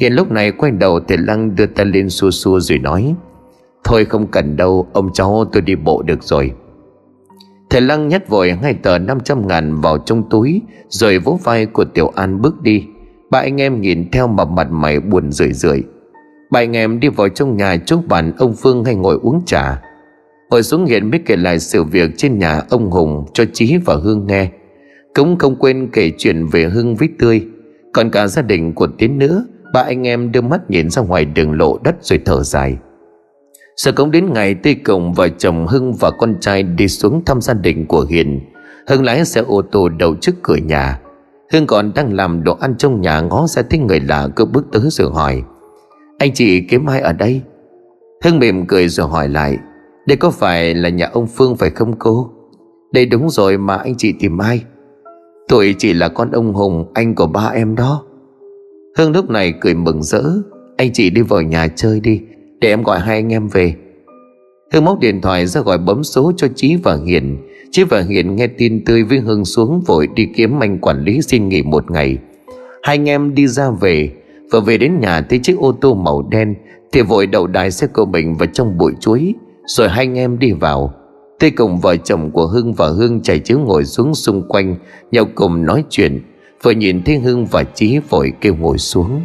Hiền lúc này quay đầu, thầy Lăng đưa tay lên xua xua rồi nói, Thôi không cần đâu, Ông cháu tôi đi bộ được rồi. Thầy Lăng nhét vội ngay tờ 500 ngàn vào trong túi, Rồi vỗ vai của Tiểu An bước đi. Ba anh em nhìn theo mà mặt mày buồn rười rượi. Ba anh em đi vào trong nhà chúc bàn ông Phương hay ngồi uống trà. Ngồi xuống hiện mới kể lại sự việc trên nhà ông Hùng cho Chí và Hương nghe. Cũng không quên kể chuyện về Hương với Tươi. Còn cả gia đình của Tiến nữa Ba anh em đưa mắt nhìn ra ngoài đường lộ đất rồi thở dài. Sợ cũng đến ngày tê Cộng vợ chồng Hưng và con trai đi xuống thăm gia đình của Hiền. Hưng lái xe ô tô đậu trước cửa nhà. Hưng còn đang làm đồ ăn trong nhà ngó ra thấy người lạ cứ bước tới rồi hỏi, Anh chị kiếm ai ở đây? Hưng mỉm cười rồi hỏi lại, Đây có phải là nhà ông Phương phải không cô? Đây đúng rồi mà anh chị tìm ai? Tôi chỉ là con ông Hùng, Anh của ba em đó. Hương lúc này cười mừng rỡ, Anh chị đi vào nhà chơi đi để em gọi hai anh em về. Hương móc điện thoại ra gọi bấm số cho Chí và Hiền. Chí và Hiền nghe tin tươi với Hương xuống vội đi kiếm anh quản lý xin nghỉ một ngày. Hai anh em đi ra về. Vừa về đến nhà thấy chiếc ô tô màu đen, Thì vội đậu đài xe của mình vào trong bụi chuối. Rồi hai anh em đi vào. Tê cùng vợ chồng của Hưng và Hương chạy chiếu ngồi xuống xung quanh, Nhau cùng nói chuyện. Vừa nhìn thấy Hưng và Chí vội kêu ngồi xuống.